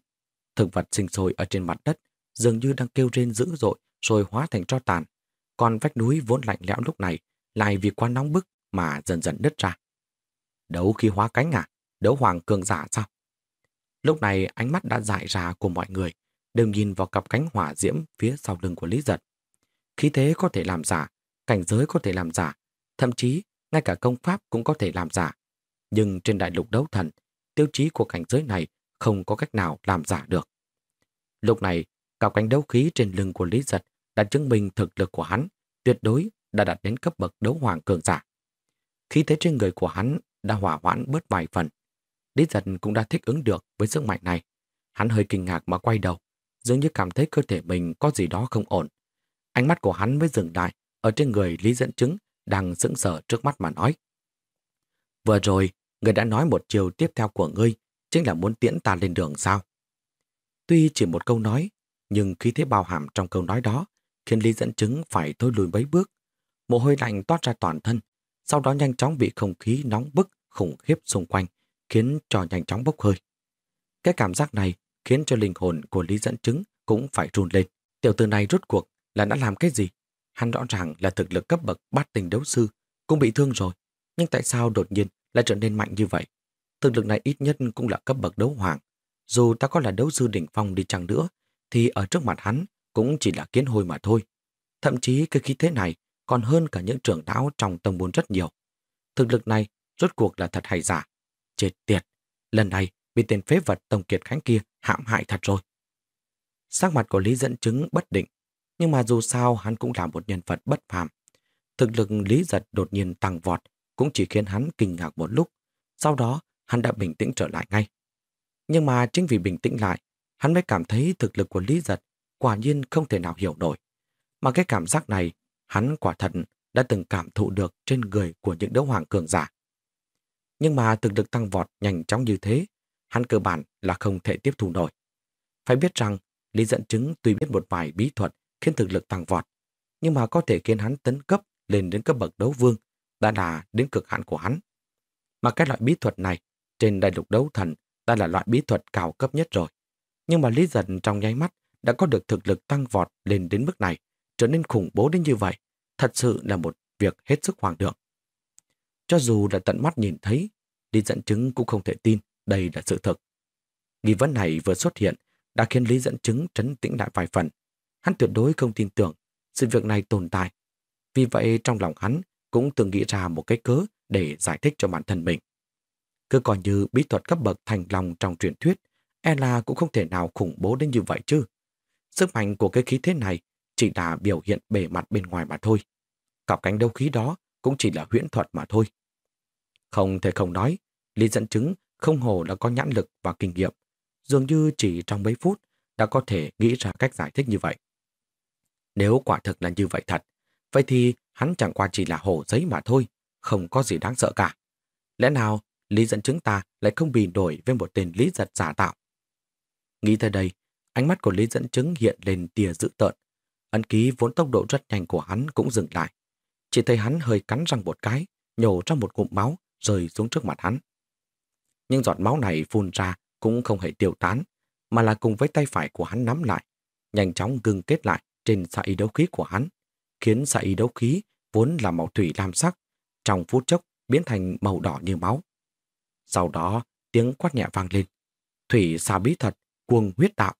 thực vật sinh sôi ở trên mặt đất dường như đang kêu rên dữ dội rồi hóa thành tro tàn. Còn vách núi vốn lạnh lẽo lúc này lại vì quá nóng bức mà dần dần nứt ra. Đấu khi hóa cánh à? Đấu hoàng cường giả sao? Lúc này ánh mắt đã dại ra của mọi người đều nhìn vào cặp cánh hỏa diễm phía sau lưng của Lý Giật. Khí thế có thể làm giả, cảnh giới có thể làm giả, thậm chí ngay cả công pháp cũng có thể làm giả. Nhưng trên đại lục đấu thần, tiêu chí của cảnh giới này không có cách nào làm giả được. Lúc này, Cặp cánh đấu khí trên lưng của Lý Giật đã chứng minh thực lực của hắn tuyệt đối đã đạt đến cấp bậc đấu hoàng cường giả. Khí thế trên người của hắn đã hỏa hoãn bớt vài phần. Lý Giật cũng đã thích ứng được với sức mạnh này. Hắn hơi kinh ngạc mà quay đầu, dường như cảm thấy cơ thể mình có gì đó không ổn. Ánh mắt của hắn mới dừng lại ở trên người Lý dẫn chứng đang sững sờ trước mắt mà nói. Vừa rồi, người đã nói một chiều tiếp theo của ngươi chính là muốn tiễn ta lên đường sao? Tuy chỉ một câu nói, nhưng khí thế bao hàm trong câu nói đó khiến Lý dẫn chứng phải thôi lùi mấy bước. Mồ hôi lạnh toát ra toàn thân, sau đó nhanh chóng bị không khí nóng bức khủng khiếp xung quanh, khiến cho nhanh chóng bốc hơi. Cái cảm giác này khiến cho linh hồn của Lý dẫn chứng cũng phải run lên. Tiểu tử này rốt cuộc là đã làm cái gì? Hắn rõ ràng là thực lực cấp bậc bát tình đấu sư, cũng bị thương rồi. Nhưng tại sao đột nhiên lại trở nên mạnh như vậy? Thực lực này ít nhất cũng là cấp bậc đấu hoàng. Dù ta có là đấu sư đỉnh phong đi chăng nữa, thì ở trước mặt hắn cũng chỉ là kiến hôi mà thôi. Thậm chí cái khí thế này còn hơn cả những trưởng lão trong tông môn rất nhiều. Thực lực này rốt cuộc là thật hay giả. Chết tiệt, lần này bị tên phế vật Tổng Kiệt Khánh kia hãm hại thật rồi. Sắc mặt của Lý dẫn chứng bất định, nhưng mà dù sao hắn cũng là một nhân vật bất phàm. Thực lực Lý giật đột nhiên tăng vọt cũng chỉ khiến hắn kinh ngạc một lúc. Sau đó, hắn đã bình tĩnh trở lại ngay. Nhưng mà chính vì bình tĩnh lại, hắn mới cảm thấy thực lực của Lý giật quả nhiên không thể nào hiểu nổi. Mà cái cảm giác này, hắn quả thật đã từng cảm thụ được trên người của những đấu hoàng cường giả. Nhưng mà thực lực tăng vọt nhanh chóng như thế, hắn cơ bản là không thể tiếp thu nổi. Phải biết rằng, Lý dẫn chứng tuy biết một vài bí thuật khiến thực lực tăng vọt, nhưng mà có thể khiến hắn tấn cấp lên đến cấp bậc đấu vương, đã là đến cực hạn của hắn. Mà cái loại bí thuật này, trên đại lục đấu thần, đã là loại bí thuật cao cấp nhất rồi. Nhưng mà Lý Dẫn trong nháy mắt đã có được thực lực tăng vọt lên đến mức này, trở nên khủng bố đến như vậy, thật sự là một việc hết sức hoàng đường. Cho dù là tận mắt nhìn thấy, Lý dẫn chứng cũng không thể tin đây là sự thật. Nghi vấn này vừa xuất hiện đã khiến Lý dẫn chứng trấn tĩnh lại vài phần. Hắn tuyệt đối không tin tưởng sự việc này tồn tại. Vì vậy trong lòng hắn cũng từng nghĩ ra một cái cớ để giải thích cho bản thân mình. Cứ coi như bí thuật cấp bậc thành lòng trong truyền thuyết, Ella cũng không thể nào khủng bố đến như vậy chứ. Sức mạnh của cái khí thế này chỉ là biểu hiện bề mặt bên ngoài mà thôi. Cặp cánh đấu khí đó cũng chỉ là huyễn thuật mà thôi. Không thể không nói, Lý dẫn chứng không hồ là có nhãn lực và kinh nghiệm. Dường như chỉ trong mấy phút đã có thể nghĩ ra cách giải thích như vậy. Nếu quả thực là như vậy thật, vậy thì hắn chẳng qua chỉ là hồ giấy mà thôi, không có gì đáng sợ cả. Lẽ nào Lý dẫn chứng ta lại không bị nổi với một tên Lý giật giả tạo? Nghĩ tới đây, ánh mắt của Lý dẫn chứng hiện lên tia dữ tợn. Ấn ký vốn tốc độ rất nhanh của hắn cũng dừng lại. Chỉ thấy hắn hơi cắn răng một cái, nhổ ra một cụm máu rơi xuống trước mặt hắn. Nhưng giọt máu này phun ra cũng không hề tiêu tán, mà là cùng với tay phải của hắn nắm lại, nhanh chóng gưng kết lại trên xạ y đấu khí của hắn, khiến xạ y đấu khí vốn là màu thủy lam sắc, trong phút chốc biến thành màu đỏ như máu. Sau đó, tiếng quát nhẹ vang lên. Thủy xà bí thật, cuồng huyết đạo.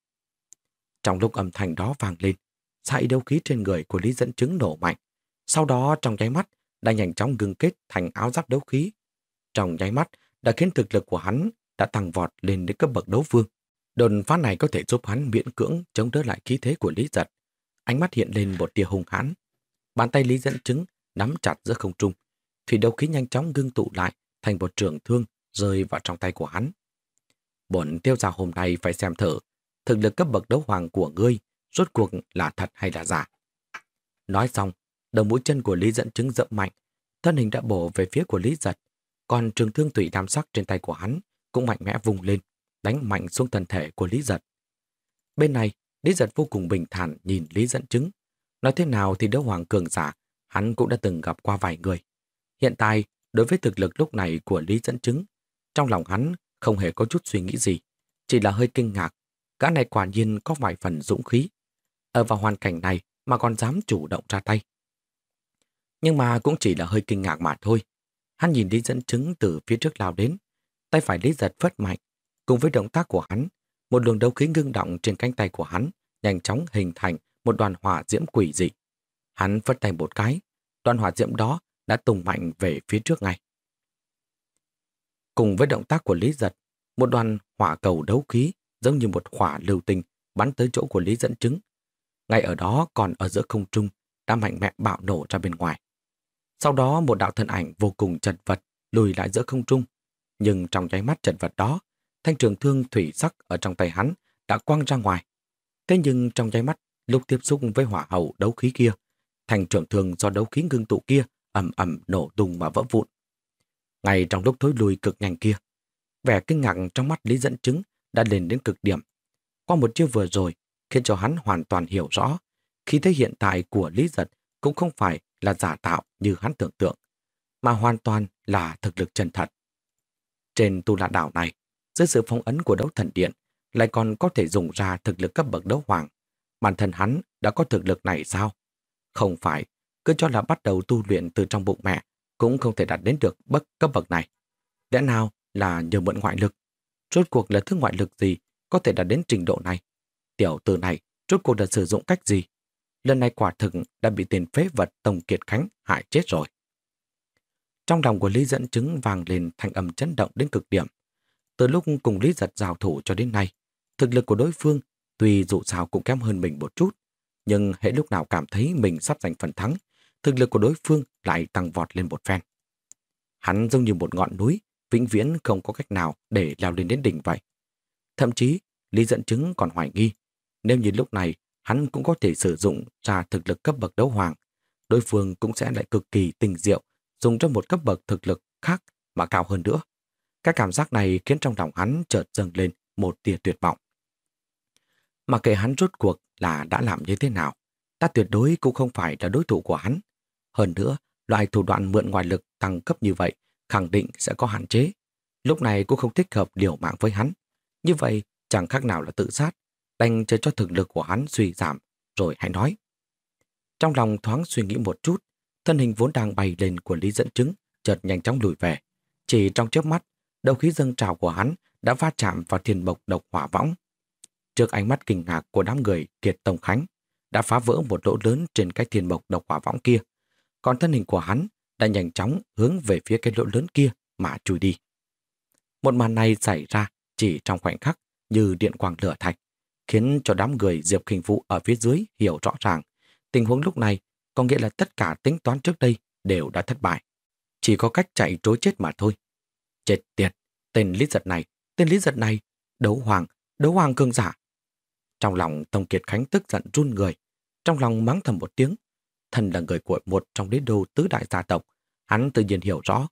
Trong lúc âm thanh đó vang lên, xạ y đấu khí trên người của Lý dẫn chứng nổ mạnh. Sau đó, trong nháy mắt, đã nhanh chóng gưng kết thành áo giáp đấu khí. Trong nháy mắt, đã khiến thực lực của hắn đã tăng vọt lên đến cấp bậc đấu vương. Đồn phá này có thể giúp hắn miễn cưỡng chống đỡ lại khí thế của Lý Giật. Ánh mắt hiện lên một tia hùng hãn. Bàn tay Lý dẫn chứng nắm chặt giữa không trung. Thủy đấu khí nhanh chóng ngưng tụ lại thành một trường thương rơi vào trong tay của hắn. Bọn tiêu gia hôm nay phải xem thử thực lực cấp bậc đấu hoàng của ngươi rốt cuộc là thật hay là giả. Nói xong, đầu mũi chân của Lý dẫn chứng dậm mạnh, thân hình đã bổ về phía của Lý giật, còn trường thương thủy đam sắc trên tay của hắn cũng mạnh mẽ vùng lên, đánh mạnh xuống thân thể của Lý Giật. Bên này, Lý Giật vô cùng bình thản nhìn Lý dẫn chứng. Nói thế nào thì đấu hoàng cường giả, hắn cũng đã từng gặp qua vài người. Hiện tại, đối với thực lực lúc này của Lý dẫn chứng, trong lòng hắn không hề có chút suy nghĩ gì, chỉ là hơi kinh ngạc. Gã này quả nhiên có vài phần dũng khí. Ở vào hoàn cảnh này mà còn dám chủ động ra tay. Nhưng mà cũng chỉ là hơi kinh ngạc mà thôi. Hắn nhìn Lý dẫn chứng từ phía trước lao đến, tay phải Lý giật phất mạnh. Cùng với động tác của hắn, một luồng đấu khí ngưng động trên cánh tay của hắn nhanh chóng hình thành một đoàn hỏa diễm quỷ dị. Hắn phất tay một cái, đoàn hỏa diễm đó đã tung mạnh về phía trước ngay. Cùng với động tác của Lý Giật, một đoàn hỏa cầu đấu khí giống như một hỏa lưu tình bắn tới chỗ của Lý dẫn chứng. Ngay ở đó còn ở giữa không trung đã mạnh mẽ bạo nổ ra bên ngoài. Sau đó một đạo thân ảnh vô cùng chật vật lùi lại giữa không trung. Nhưng trong nháy mắt chật vật đó, thanh trường thương thủy sắc ở trong tay hắn đã quăng ra ngoài. Thế nhưng trong nháy mắt, lúc tiếp xúc với hỏa hậu đấu khí kia, thanh trường thương do đấu khí ngưng tụ kia ầm ầm nổ tung mà vỡ vụn. Ngay trong lúc thối lùi cực nhanh kia, vẻ kinh ngạc trong mắt Lý dẫn chứng đã lên đến cực điểm. Qua một chiêu vừa rồi, khiến cho hắn hoàn toàn hiểu rõ, khi thế hiện tại của Lý giật cũng không phải là giả tạo như hắn tưởng tượng, mà hoàn toàn là thực lực chân thật. Trên tu la đảo này, dưới sự phong ấn của đấu thần điện, lại còn có thể dùng ra thực lực cấp bậc đấu hoàng. Bản thân hắn đã có thực lực này sao? Không phải, cứ cho là bắt đầu tu luyện từ trong bụng mẹ, cũng không thể đạt đến được bất cấp bậc này. Lẽ nào là nhờ mượn ngoại lực? Rốt cuộc là thứ ngoại lực gì có thể đạt đến trình độ này? Tiểu tử này rốt cuộc đã sử dụng cách gì? Lần này quả thực đã bị tiền phế vật Tổng Kiệt Khánh hại chết rồi. Trong lòng của Lý dẫn chứng vàng lên thành âm chấn động đến cực điểm. Từ lúc cùng Lý giật giao thủ cho đến nay, thực lực của đối phương tuy dù sao cũng kém hơn mình một chút, nhưng hệ lúc nào cảm thấy mình sắp giành phần thắng, thực lực của đối phương lại tăng vọt lên một phen. Hắn giống như một ngọn núi, vĩnh viễn không có cách nào để leo lên đến đỉnh vậy. Thậm chí, Lý dẫn chứng còn hoài nghi, nếu như lúc này hắn cũng có thể sử dụng ra thực lực cấp bậc đấu hoàng, đối phương cũng sẽ lại cực kỳ tình diệu, dùng cho một cấp bậc thực lực khác mà cao hơn nữa. Cái cảm giác này khiến trong lòng hắn chợt dâng lên một tia tuyệt vọng. Mà kệ hắn rốt cuộc là đã làm như thế nào, ta tuyệt đối cũng không phải là đối thủ của hắn. Hơn nữa, loại thủ đoạn mượn ngoại lực tăng cấp như vậy khẳng định sẽ có hạn chế. Lúc này cũng không thích hợp liều mạng với hắn. Như vậy, chẳng khác nào là tự sát, đành chờ cho thực lực của hắn suy giảm, rồi hãy nói. Trong lòng thoáng suy nghĩ một chút, thân hình vốn đang bay lên của Lý dẫn chứng, chợt nhanh chóng lùi về. Chỉ trong chớp mắt, đầu khí dâng trào của hắn đã va chạm vào thiên bộc độc hỏa võng. Trước ánh mắt kinh ngạc của đám người Kiệt Tông Khánh, đã phá vỡ một lỗ lớn trên cái thiên bộc độc hỏa võng kia. Còn thân hình của hắn đã nhanh chóng hướng về phía cái lỗ lớn kia mà chui đi. Một màn này xảy ra chỉ trong khoảnh khắc như điện quang lửa thạch, khiến cho đám người Diệp Kinh Vũ ở phía dưới hiểu rõ ràng. Tình huống lúc này có nghĩa là tất cả tính toán trước đây đều đã thất bại. Chỉ có cách chạy trối chết mà thôi. Chết tiệt, tên lý giật này, tên lý giật này, đấu hoàng, đấu hoàng cương giả. Trong lòng Tông Kiệt Khánh tức giận run người, trong lòng mắng thầm một tiếng. Thần là người của một trong đế đô tứ đại gia tộc, hắn tự nhiên hiểu rõ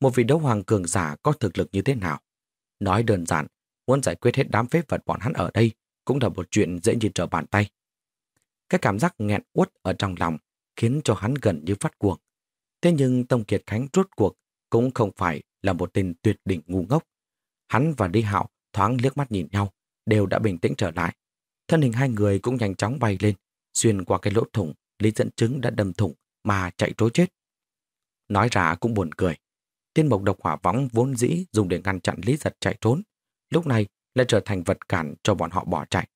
một vị đấu hoàng cường giả có thực lực như thế nào. Nói đơn giản, muốn giải quyết hết đám phế vật bọn hắn ở đây cũng là một chuyện dễ như trở bàn tay. Cái cảm giác nghẹn uất ở trong lòng khiến cho hắn gần như phát cuồng. Thế nhưng Tông Kiệt Khánh rốt cuộc cũng không phải là một tên tuyệt đỉnh ngu ngốc. Hắn và Lý Hạo thoáng liếc mắt nhìn nhau, đều đã bình tĩnh trở lại. Thân hình hai người cũng nhanh chóng bay lên, xuyên qua cái lỗ thủng, Lý dẫn chứng đã đâm thủng mà chạy trối chết. Nói ra cũng buồn cười. Tiên mộc độc hỏa võng vốn dĩ dùng để ngăn chặn Lý giật chạy trốn, lúc này lại trở thành vật cản cho bọn họ bỏ chạy.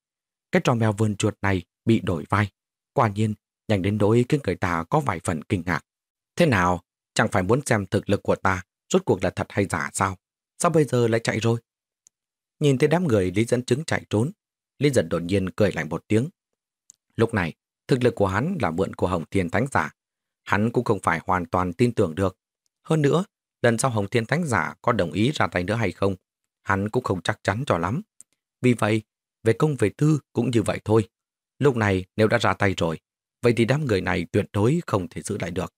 Cái trò mèo vươn chuột này bị đổi vai. Quả nhiên, nhanh đến đối khiến người ta có vài phần kinh ngạc. Thế nào? Chẳng phải muốn xem thực lực của ta rốt cuộc là thật hay giả sao? Sao bây giờ lại chạy rồi? Nhìn thấy đám người Lý dẫn chứng chạy trốn, Lý giật đột nhiên cười lạnh một tiếng. Lúc này, thực lực của hắn là mượn của Hồng Thiên Thánh Giả. Hắn cũng không phải hoàn toàn tin tưởng được. Hơn nữa, lần sau Hồng Thiên Thánh Giả có đồng ý ra tay nữa hay không, hắn cũng không chắc chắn cho lắm. Vì vậy, về công về tư cũng như vậy thôi. Lúc này nếu đã ra tay rồi, vậy thì đám người này tuyệt đối không thể giữ lại được.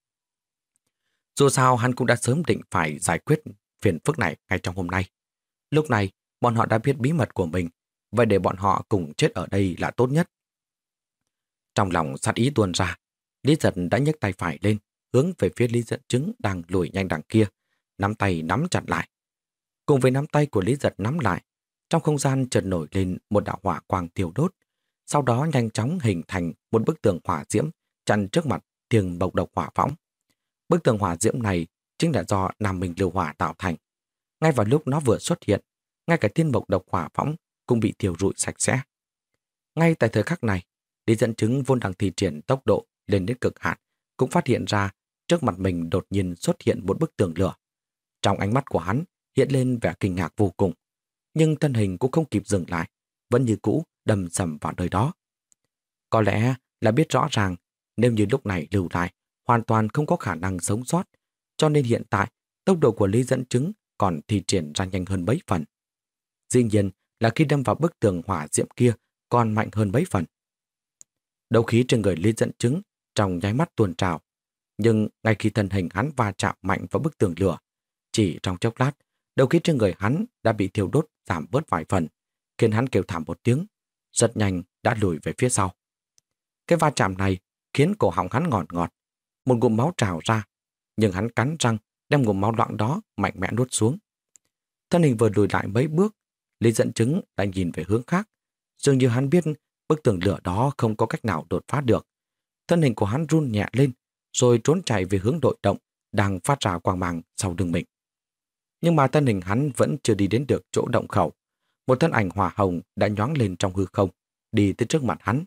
Dù sao hắn cũng đã sớm định phải giải quyết phiền phức này ngay trong hôm nay. Lúc này, bọn họ đã biết bí mật của mình, vậy để bọn họ cùng chết ở đây là tốt nhất. Trong lòng sát ý tuôn ra, Lý giật đã nhấc tay phải lên, hướng về phía Lý giật chứng đang lùi nhanh đằng kia, nắm tay nắm chặt lại. Cùng với nắm tay của Lý giật nắm lại, trong không gian chợt nổi lên một đạo hỏa quang tiêu đốt, sau đó nhanh chóng hình thành một bức tường hỏa diễm chặn trước mặt thiềng bộc độc hỏa phóng. Bức tường hỏa diễm này chính là do Nam Minh Lưu Hỏa tạo thành. Ngay vào lúc nó vừa xuất hiện, ngay cả thiên bộc độc hỏa phóng cũng bị thiêu rụi sạch sẽ. Ngay tại thời khắc này, Lý dẫn chứng vốn đang thi triển tốc độ lên đến cực hạn, cũng phát hiện ra trước mặt mình đột nhiên xuất hiện một bức tường lửa. Trong ánh mắt của hắn hiện lên vẻ kinh ngạc vô cùng, nhưng thân hình cũng không kịp dừng lại, vẫn như cũ đầm sầm vào nơi đó. Có lẽ là biết rõ ràng nếu như lúc này lưu lại, hoàn toàn không có khả năng sống sót, cho nên hiện tại tốc độ của Lý dẫn chứng còn thi triển ra nhanh hơn mấy phần. Dĩ nhiên là khi đâm vào bức tường hỏa diệm kia còn mạnh hơn mấy phần. Đấu khí trên người Lý dẫn chứng trong nháy mắt tuôn trào, nhưng ngay khi thân hình hắn va chạm mạnh vào bức tường lửa, chỉ trong chốc lát, đầu khí trên người hắn đã bị thiêu đốt giảm bớt vài phần, khiến hắn kêu thảm một tiếng, rất nhanh đã lùi về phía sau. Cái va chạm này khiến cổ họng hắn ngọt ngọt, một ngụm máu trào ra, nhưng hắn cắn răng đem ngụm máu loãng đó mạnh mẽ nuốt xuống. Thân hình vừa lùi lại mấy bước, Lý dẫn chứng đã nhìn về hướng khác, dường như hắn biết bức tường lửa đó không có cách nào đột phá được. Thân hình của hắn run nhẹ lên, rồi trốn chạy về hướng đội động đang phát ra quang mang sau đường mình. Nhưng mà thân hình hắn vẫn chưa đi đến được chỗ động khẩu. Một thân ảnh hỏa hồng đã nhoáng lên trong hư không, đi tới trước mặt hắn.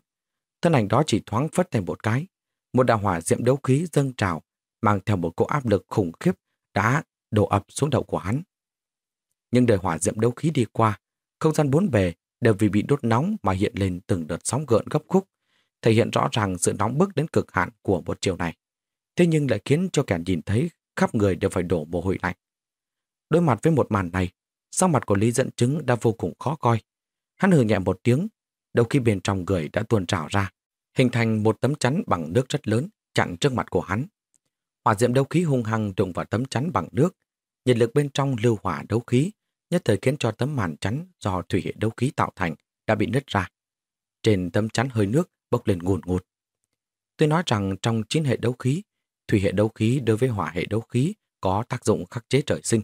Thân ảnh đó chỉ thoáng phất thêm một cái. Một đạo hỏa diệm đấu khí dâng trào, mang theo một cỗ áp lực khủng khiếp đã đổ ập xuống đầu của hắn. Nhưng đời hỏa diệm đấu khí đi qua, không gian bốn bề đều vì bị đốt nóng mà hiện lên từng đợt sóng gợn gấp khúc, thể hiện rõ ràng sự nóng bức đến cực hạn của một chiều này. Thế nhưng lại khiến cho kẻ nhìn thấy khắp người đều phải đổ mồ hôi lạnh. Đối mặt với một màn này, sắc mặt của Lý dẫn chứng đã vô cùng khó coi. Hắn hừ nhẹ một tiếng, đầu khi bên trong người đã tuôn trào ra, hình thành một tấm chắn bằng nước rất lớn chặn trước mặt của hắn. Hỏa diệm đấu khí hung hăng đụng vào tấm chắn bằng nước, nhiệt lực bên trong lưu hỏa đấu khí nhất thời khiến cho tấm màn chắn do thủy hệ đấu khí tạo thành đã bị nứt ra. Trên tấm chắn hơi nước bốc lên ngùn ngụt. Tôi nói rằng trong chín hệ đấu khí, thủy hệ đấu khí đối với hỏa hệ đấu khí có tác dụng khắc chế trời sinh.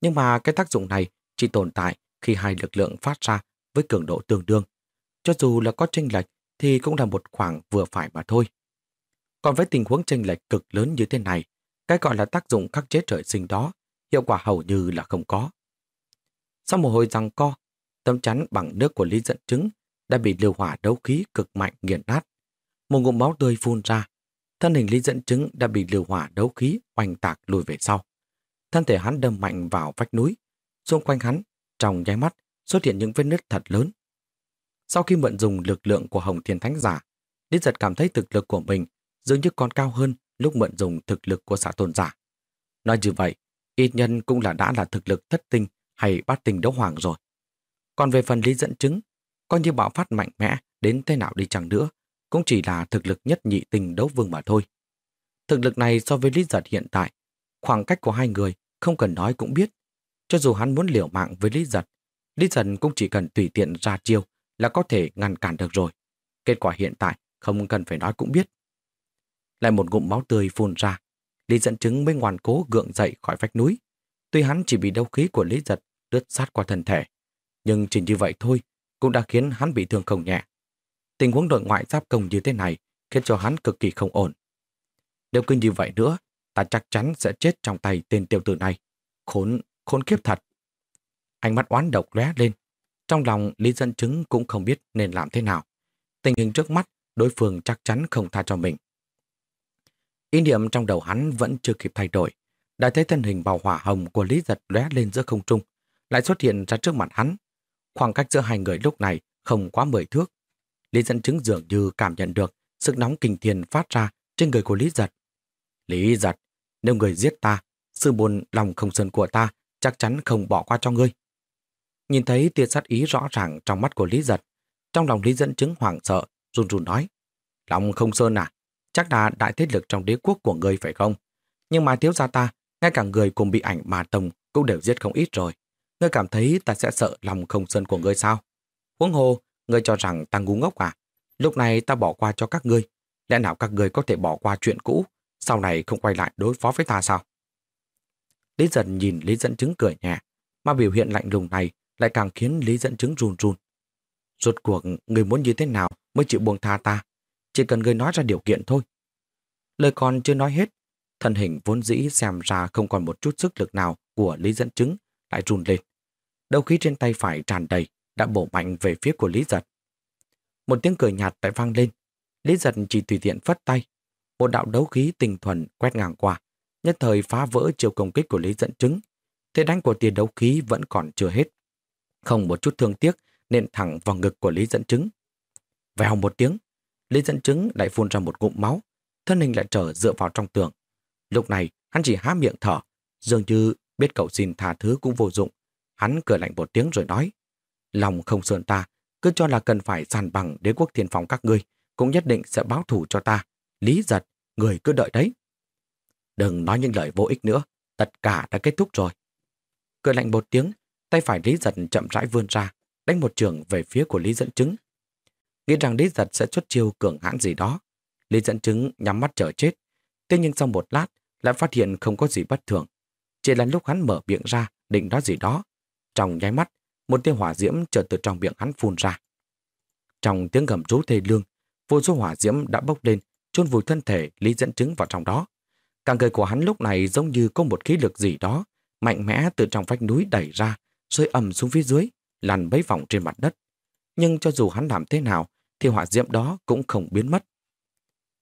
Nhưng mà cái tác dụng này chỉ tồn tại khi hai lực lượng phát ra với cường độ tương đương. Cho dù là có tranh lệch thì cũng là một khoảng vừa phải mà thôi. Còn với tình huống tranh lệch cực lớn như thế này, cái gọi là tác dụng khắc chế trời sinh đó, hiệu quả hầu như là không có. Sau một hồi răng co, tấm chắn bằng nước của Lý dẫn chứng đã bị lưu hỏa đấu khí cực mạnh nghiền nát. Một ngụm máu tươi phun ra, thân hình Lý dẫn chứng đã bị lưu hỏa đấu khí oanh tạc lùi về sau. Thân thể hắn đâm mạnh vào vách núi, xung quanh hắn, trong nháy mắt xuất hiện những vết nứt thật lớn. Sau khi mượn dùng lực lượng của Hồng Thiên Thánh Giả, Lý giật cảm thấy thực lực của mình dường như còn cao hơn lúc mượn dùng thực lực của xã tôn giả. Nói như vậy, ít nhân cũng là đã là thực lực thất tinh hay bát tinh đấu hoàng rồi. Còn về phần lý dẫn chứng, coi như bạo phát mạnh mẽ đến thế nào đi chăng nữa, cũng chỉ là thực lực nhất nhị tinh đấu vương mà thôi. Thực lực này so với lý giật hiện tại, khoảng cách của hai người không cần nói cũng biết. Cho dù hắn muốn liều mạng với lý giật, lý giật cũng chỉ cần tùy tiện ra chiêu là có thể ngăn cản được rồi. Kết quả hiện tại không cần phải nói cũng biết. Lại một ngụm máu tươi phun ra, Lý dẫn chứng mới ngoan cố gượng dậy khỏi vách núi. Tuy hắn chỉ bị đau khí của Lý giật đứt sát qua thân thể, nhưng chỉ như vậy thôi cũng đã khiến hắn bị thương không nhẹ. Tình huống đội ngoại giáp công như thế này khiến cho hắn cực kỳ không ổn. Nếu cứ như vậy nữa, ta chắc chắn sẽ chết trong tay tên tiểu tử này. Khốn, khốn kiếp thật. Ánh mắt oán độc lóe lên. Trong lòng Lý Dân Chứng cũng không biết nên làm thế nào. Tình hình trước mắt, đối phương chắc chắn không tha cho mình. Ý niệm trong đầu hắn vẫn chưa kịp thay đổi. Đã thấy thân hình bào hỏa hồng của Lý Giật lóe lên giữa không trung, lại xuất hiện ra trước mặt hắn. Khoảng cách giữa hai người lúc này không quá mười thước. Lý Dân chứng dường như cảm nhận được sức nóng kinh thiên phát ra trên người của Lý Giật. Lý Giật, nếu người giết ta, sự buồn lòng không sơn của ta chắc chắn không bỏ qua cho ngươi. Nhìn thấy tia sát ý rõ ràng trong mắt của Lý Giật, trong lòng Lý dẫn chứng hoảng sợ, run run nói. Lòng không sơn à? Chắc là đại thế lực trong đế quốc của ngươi phải không? Nhưng mà thiếu gia ta, ngay cả người cùng bị ảnh mà tông cũng đều giết không ít rồi. Ngươi cảm thấy ta sẽ sợ lòng không sơn của ngươi sao? Huống hồ, ngươi cho rằng ta ngu ngốc à? Lúc này ta bỏ qua cho các ngươi. Lẽ nào các ngươi có thể bỏ qua chuyện cũ, sau này không quay lại đối phó với ta sao? Lý dần nhìn Lý dẫn chứng cười nhẹ, mà biểu hiện lạnh lùng này lại càng khiến Lý dẫn chứng run run. Rốt cuộc, người muốn như thế nào mới chịu buông tha ta? Chỉ cần người nói ra điều kiện thôi. Lời còn chưa nói hết, thân hình vốn dĩ xem ra không còn một chút sức lực nào của Lý dẫn chứng lại run lên. Đầu khí trên tay phải tràn đầy, đã bổ mạnh về phía của Lý giật. Một tiếng cười nhạt lại vang lên. Lý giật chỉ tùy tiện phất tay. Một đạo đấu khí tinh thuần quét ngang qua, nhất thời phá vỡ chiều công kích của Lý dẫn chứng. Thế đánh của tiền đấu khí vẫn còn chưa hết. Không một chút thương tiếc, nên thẳng vào ngực của Lý dẫn chứng. Vèo một tiếng, Lý dẫn chứng lại phun ra một ngụm máu, thân hình lại trở dựa vào trong tường. Lúc này, hắn chỉ há miệng thở, dường như biết cậu xin tha thứ cũng vô dụng. Hắn cười lạnh một tiếng rồi nói, lòng không sơn ta, cứ cho là cần phải sàn bằng đế quốc thiên phòng các ngươi, cũng nhất định sẽ báo thủ cho ta. Lý giật, người cứ đợi đấy. Đừng nói những lời vô ích nữa, tất cả đã kết thúc rồi. Cười lạnh một tiếng, tay phải Lý giật chậm rãi vươn ra, đánh một trường về phía của Lý dẫn chứng. Nghĩ rằng Lý giật sẽ xuất chiêu cường hãn gì đó. Lý dẫn chứng nhắm mắt chờ chết. Thế nhưng sau một lát, lại phát hiện không có gì bất thường. Chỉ là lúc hắn mở miệng ra, định nói gì đó. Trong nháy mắt, một tia hỏa diễm chợt từ trong miệng hắn phun ra. Trong tiếng gầm rú thê lương, vô số hỏa diễm đã bốc lên, chôn vùi thân thể Lý dẫn chứng vào trong đó. Cả người của hắn lúc này giống như có một khí lực gì đó, mạnh mẽ từ trong vách núi đẩy ra, rơi ầm xuống phía dưới, lăn bấy vòng trên mặt đất. Nhưng cho dù hắn làm thế nào, thì hỏa diễm đó cũng không biến mất.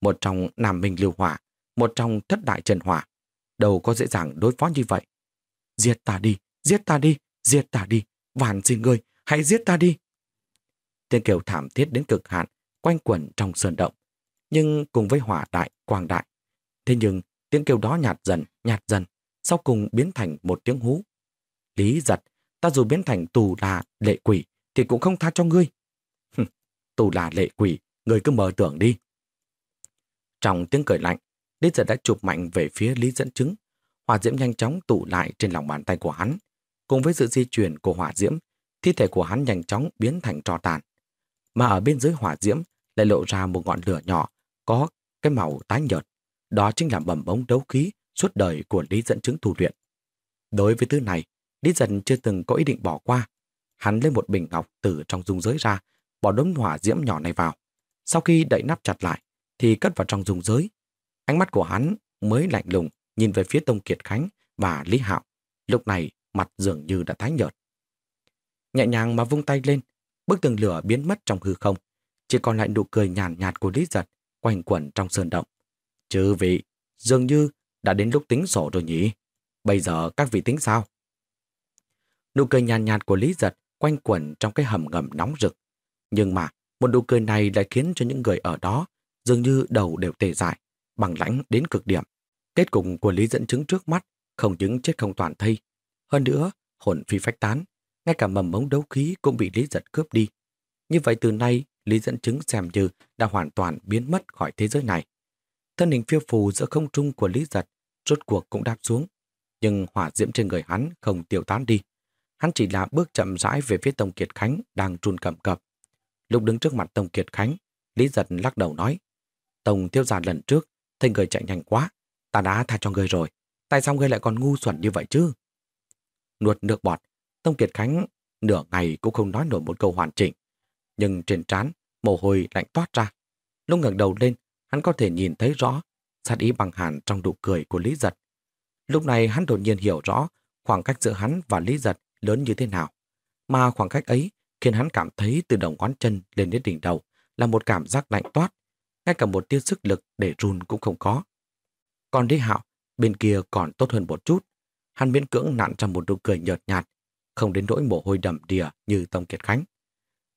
Một trong Nam Minh Lưu Hỏa, một trong Thất Đại Trần Hỏa, đâu có dễ dàng đối phó như vậy. Giết ta đi, giết ta đi, giết ta đi, vạn xin ngươi, hãy giết ta đi. Tiếng kêu thảm thiết đến cực hạn, quanh quẩn trong sơn động, nhưng cùng với hỏa đại, quang đại. Thế nhưng tiếng kêu đó nhạt dần, nhạt dần, sau cùng biến thành một tiếng hú. Lý giật, ta dù biến thành tù là lệ quỷ, thì cũng không tha cho ngươi. tù là lệ quỷ, ngươi cứ mơ tưởng đi. Trong tiếng cười lạnh, Lý giật đã chụp mạnh về phía Lý dẫn chứng. Hỏa diễm nhanh chóng tụ lại trên lòng bàn tay của hắn. Cùng với sự di chuyển của hỏa diễm, thi thể của hắn nhanh chóng biến thành trò tàn. Mà ở bên dưới hỏa diễm lại lộ ra một ngọn lửa nhỏ có cái màu tái nhợt. Đó chính là mầm bóng đấu khí suốt đời của Lý dẫn chứng tu luyện. Đối với thứ này, Lý dẫn chưa từng có ý định bỏ qua. Hắn lấy một bình ngọc từ trong dung giới ra, bỏ đống hỏa diễm nhỏ này vào. Sau khi đậy nắp chặt lại, thì cất vào trong dung giới. Ánh mắt của hắn mới lạnh lùng nhìn về phía Tông Kiệt Khánh và Lý Hạo. Lúc này, mặt dường như đã tái nhợt. Nhẹ nhàng mà vung tay lên, bức tường lửa biến mất trong hư không. Chỉ còn lại nụ cười nhàn nhạt, nhạt của Lý Giật quanh quẩn trong sơn động. Chứ vị, dường như đã đến lúc tính sổ rồi nhỉ? Bây giờ các vị tính sao? Nụ cười nhàn nhạt, nhạt của Lý Giật quanh quẩn trong cái hầm ngầm nóng rực. Nhưng mà, một nụ cười này lại khiến cho những người ở đó dường như đầu đều tê dại, bằng lãnh đến cực điểm. Kết cục của Lý dẫn chứng trước mắt không những chết không toàn thây. Hơn nữa, hồn phi phách tán, ngay cả mầm mống đấu khí cũng bị Lý giật cướp đi. Như vậy từ nay, Lý dẫn chứng xem như đã hoàn toàn biến mất khỏi thế giới này. Thân hình phiêu phù giữa không trung của Lý giật rốt cuộc cũng đáp xuống, nhưng hỏa diễm trên người hắn không tiêu tán đi. Hắn chỉ là bước chậm rãi về phía Tông Kiệt Khánh đang trùn cầm cập. Lúc đứng trước mặt Tông Kiệt Khánh, Lý giật lắc đầu nói, Tông tiêu giả lần trước, thấy người chạy nhanh quá, ta đã tha cho người rồi, tại sao người lại còn ngu xuẩn như vậy chứ? Nuốt nước bọt, Tông Kiệt Khánh nửa ngày cũng không nói nổi một câu hoàn chỉnh, nhưng trên trán mồ hôi lạnh toát ra. Lúc ngẩng đầu lên, hắn có thể nhìn thấy rõ sát ý bằng hàn trong nụ cười của Lý Giật. Lúc này hắn đột nhiên hiểu rõ khoảng cách giữa hắn và Lý Giật lớn như thế nào. Mà khoảng cách ấy khiến hắn cảm thấy từ đầu ngón chân lên đến đỉnh đầu là một cảm giác lạnh toát, ngay cả một tia sức lực để run cũng không có. Còn Lý Hạo, bên kia còn tốt hơn một chút. Hắn miễn cưỡng nặn ra một nụ cười nhợt nhạt, không đến nỗi mồ hôi đầm đìa như Tông Kiệt Khánh.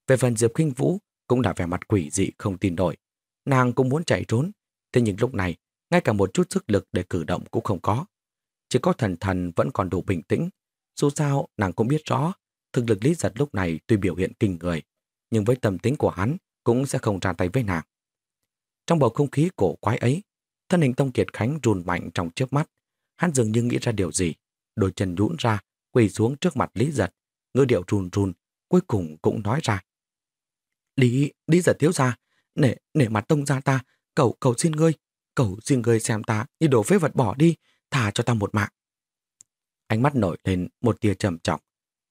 Về phần Diệp Kinh Vũ cũng đã vẻ mặt quỷ dị không tin nổi. Nàng cũng muốn chạy trốn, thế nhưng lúc này, ngay cả một chút sức lực để cử động cũng không có. Chỉ có thần thần vẫn còn đủ bình tĩnh. Dù sao, nàng cũng biết rõ, thực lực Lý Giật lúc này tuy biểu hiện kinh người, nhưng với tâm tính của hắn cũng sẽ không ra tay với nàng. Trong bầu không khí cổ quái ấy, thân hình Tông Kiệt Khánh run mạnh trong chớp mắt. Hắn dường như nghĩ ra điều gì, đôi chân nhũn ra, quỳ xuống trước mặt Lý Giật, ngư điệu run run, cuối cùng cũng nói ra. Lý, Lý Giật thiếu ra, nể, nể mặt Tông ra ta, cầu, cầu xin ngươi, cầu xin ngươi xem ta như đồ phế vật bỏ đi, thả cho ta một mạng. Ánh mắt nổi lên một tia trầm trọng.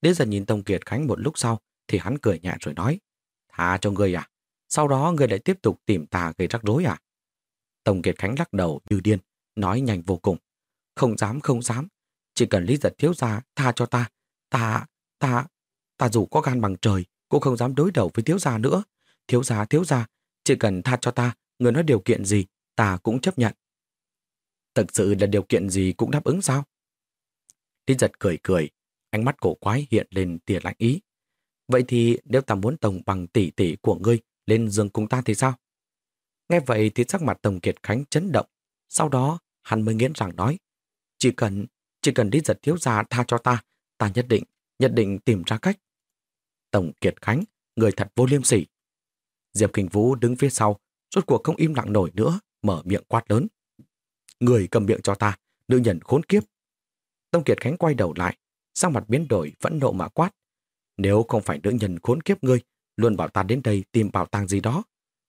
Lý Giật nhìn Tông Kiệt Khánh một lúc sau, thì hắn cười nhẹ rồi nói, thả cho ngươi à? Sau đó ngươi lại tiếp tục tìm ta gây rắc rối à? Tông Kiệt Khánh lắc đầu như điên, nói nhanh vô cùng. Không dám, không dám. Chỉ cần Lý Giật thiếu gia tha cho ta. Ta, ta, ta dù có gan bằng trời, cũng không dám đối đầu với thiếu gia nữa. Thiếu gia, thiếu gia, chỉ cần tha cho ta, người nói điều kiện gì, ta cũng chấp nhận. thật sự là điều kiện gì cũng đáp ứng sao? Lý Giật cười cười, ánh mắt cổ quái hiện lên tia lạnh ý. Vậy thì nếu ta muốn tổng bằng tỷ tỷ của ngươi lên giường cùng ta thì sao? Nghe vậy thì sắc mặt Tổng Kiệt Khánh chấn động. Sau đó, hắn mới nghiến rằng nói, chỉ cần, chỉ cần đi giật thiếu gia tha cho ta, ta nhất định, nhất định tìm ra cách. Tổng Kiệt Khánh, người thật vô liêm sỉ. Diệp Kinh Vũ đứng phía sau, rốt cuộc không im lặng nổi nữa, mở miệng quát lớn. Người cầm miệng cho ta, nữ nhân khốn kiếp. Tông Kiệt Khánh quay đầu lại, sang mặt biến đổi vẫn nộ mà quát. Nếu không phải nữ nhân khốn kiếp ngươi, luôn bảo ta đến đây tìm bảo tàng gì đó.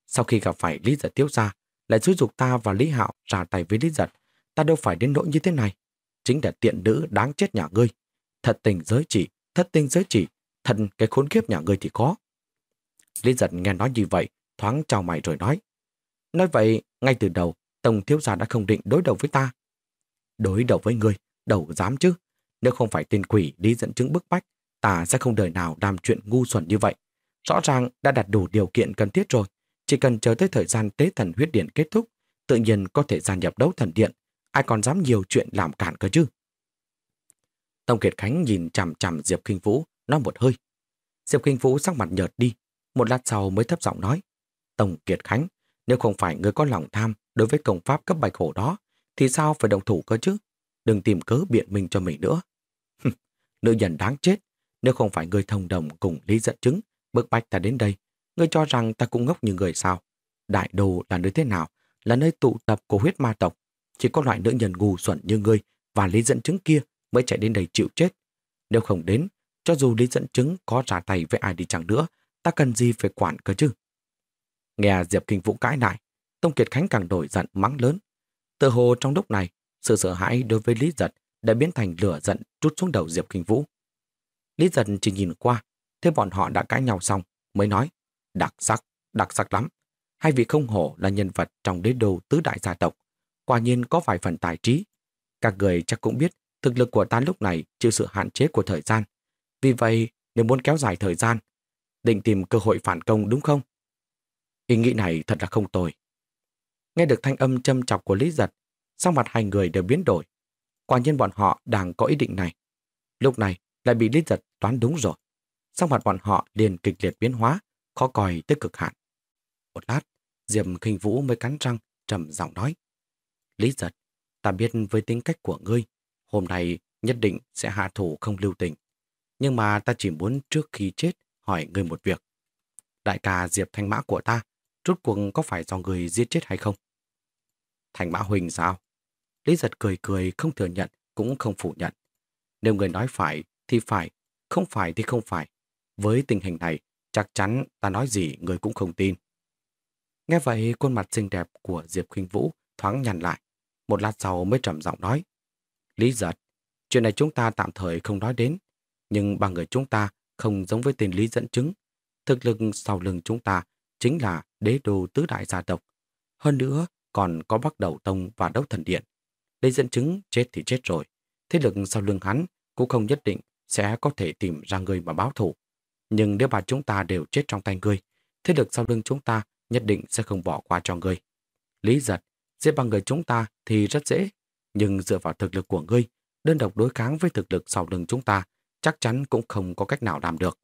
Sau khi gặp phải Lý Giật tiêu gia, lại xúi dục ta và Lý Hạo ra tay với Lý Giật, ta đâu phải đến nỗi như thế này. Chính là tiện nữ đáng chết nhà ngươi. Thật tình giới chỉ, thật tình giới chỉ, thần cái khốn kiếp nhà ngươi thì có. Lý Giật nghe nói như vậy, thoáng chào mày rồi nói. Nói vậy, ngay từ đầu, Tổng thiếu gia đã không định đối đầu với ta. Đối đầu với ngươi, đầu dám chứ. Nếu không phải tên quỷ đi dẫn chứng bức bách, ta sẽ không đời nào làm chuyện ngu xuẩn như vậy. Rõ ràng đã đạt đủ điều kiện cần thiết rồi. Chỉ cần chờ tới thời gian tế thần huyết điện kết thúc, tự nhiên có thể gia nhập đấu thần điện. Ai còn dám nhiều chuyện làm cản cơ chứ? Tông Kiệt Khánh nhìn chằm chằm Diệp Kinh Vũ, nói một hơi. Diệp Kinh Vũ sắc mặt nhợt đi, một lát sau mới thấp giọng nói. tổng Kiệt Khánh, nếu không phải người có lòng tham đối với công pháp cấp bạch hổ đó, thì sao phải đồng thủ cơ chứ? Đừng tìm cớ biện minh cho mình nữa. Nữ nhân đáng chết, nếu không phải người thông đồng cùng Lý dẫn chứng, bức bách ta đến đây, ngươi cho rằng ta cũng ngốc như người sao? Đại đồ là nơi thế nào? Là nơi tụ tập của huyết ma tộc. Chỉ có loại nữ nhân ngu xuẩn như ngươi và Lý dẫn chứng kia mới chạy đến đây chịu chết. Nếu không đến, cho dù Lý dẫn chứng có trả tay với ai đi chẳng nữa, ta cần gì phải quản cơ chứ? Nghe Diệp Kinh Vũ cãi lại, Tông Kiệt Khánh càng đổi giận mắng lớn. Tự hồ trong lúc này, sự sợ hãi đối với Lý Giật đã biến thành lửa giận trút xuống đầu Diệp Kinh Vũ. Lý Giật chỉ nhìn qua, thấy bọn họ đã cãi nhau xong, mới nói, đặc sắc, đặc sắc lắm. Hai vị không hổ là nhân vật trong đế đô tứ đại gia tộc. Quả nhiên có vài phần tài trí. Các người chắc cũng biết thực lực của ta lúc này chịu sự hạn chế của thời gian. Vì vậy, nếu muốn kéo dài thời gian, định tìm cơ hội phản công đúng không? Ý nghĩ này thật là không tồi. Nghe được thanh âm châm chọc của Lý Giật, sau mặt hai người đều biến đổi. Quả nhiên bọn họ đang có ý định này. Lúc này lại bị Lý Giật toán đúng rồi. Sau mặt bọn họ liền kịch liệt biến hóa, khó coi tới cực hạn. Một lát, Diệm khinh Vũ mới cắn răng, trầm giọng nói. Lý Giật, ta biết với tính cách của ngươi, hôm nay nhất định sẽ hạ thủ không lưu tình. Nhưng mà ta chỉ muốn trước khi chết hỏi người một việc. Đại ca Diệp Thanh Mã của ta, rốt cuộc có phải do người giết chết hay không? Thanh Mã Huỳnh sao? Lý giật cười cười không thừa nhận cũng không phủ nhận. Nếu người nói phải thì phải, không phải thì không phải. Với tình hình này, chắc chắn ta nói gì người cũng không tin. Nghe vậy, khuôn mặt xinh đẹp của Diệp Khinh Vũ thoáng nhằn lại. Một lát sau mới trầm giọng nói. Lý giật, chuyện này chúng ta tạm thời không nói đến. Nhưng ba người chúng ta không giống với tên Lý dẫn chứng. Thực lực sau lưng chúng ta chính là đế đô tứ đại gia tộc. Hơn nữa, còn có Bắc Đầu Tông và Đấu Thần Điện. Lý dẫn chứng chết thì chết rồi. Thế lực sau lưng hắn cũng không nhất định sẽ có thể tìm ra người mà báo thủ. Nhưng nếu bà chúng ta đều chết trong tay ngươi, thế lực sau lưng chúng ta nhất định sẽ không bỏ qua cho ngươi. Lý giật, giết bằng người chúng ta thì rất dễ, nhưng dựa vào thực lực của ngươi, đơn độc đối kháng với thực lực sau lưng chúng ta chắc chắn cũng không có cách nào làm được.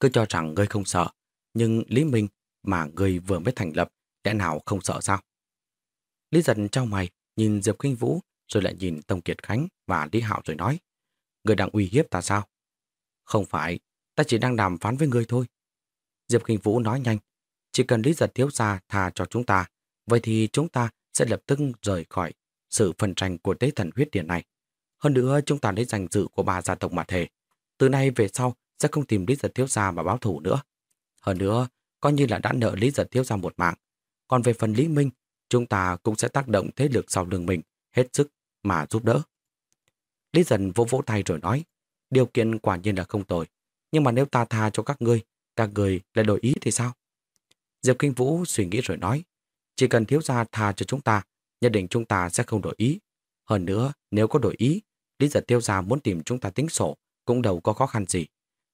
Cứ cho rằng ngươi không sợ, nhưng Lý Minh mà ngươi vừa mới thành lập, lẽ nào không sợ sao? Lý giật trao mày, nhìn Diệp Kinh Vũ, rồi lại nhìn Tông Kiệt Khánh và Lý Hạo rồi nói, ngươi đang uy hiếp ta sao? Không phải, ta chỉ đang đàm phán với ngươi thôi. Diệp Kinh Vũ nói nhanh, chỉ cần Lý giật thiếu gia tha cho chúng ta, vậy thì chúng ta sẽ lập tức rời khỏi sự phân tranh của tế thần huyết điện này. Hơn nữa, chúng ta lấy danh dự của ba gia tộc mà thề. Từ nay về sau, sẽ không tìm Lý Giật Thiếu Gia mà báo thủ nữa. Hơn nữa, coi như là đã nợ Lý Giật Thiếu Gia một mạng. Còn về phần Lý Minh, chúng ta cũng sẽ tác động thế lực sau lưng mình, hết sức mà giúp đỡ. Lý Dần vỗ vỗ tay rồi nói, điều kiện quả nhiên là không tồi. Nhưng mà nếu ta tha cho các ngươi, các người lại đổi ý thì sao? Diệp Kinh Vũ suy nghĩ rồi nói, chỉ cần thiếu gia tha cho chúng ta, nhất định chúng ta sẽ không đổi ý. Hơn nữa, nếu có đổi ý, Lý giật tiêu gia muốn tìm chúng ta tính sổ, cũng đâu có khó khăn gì.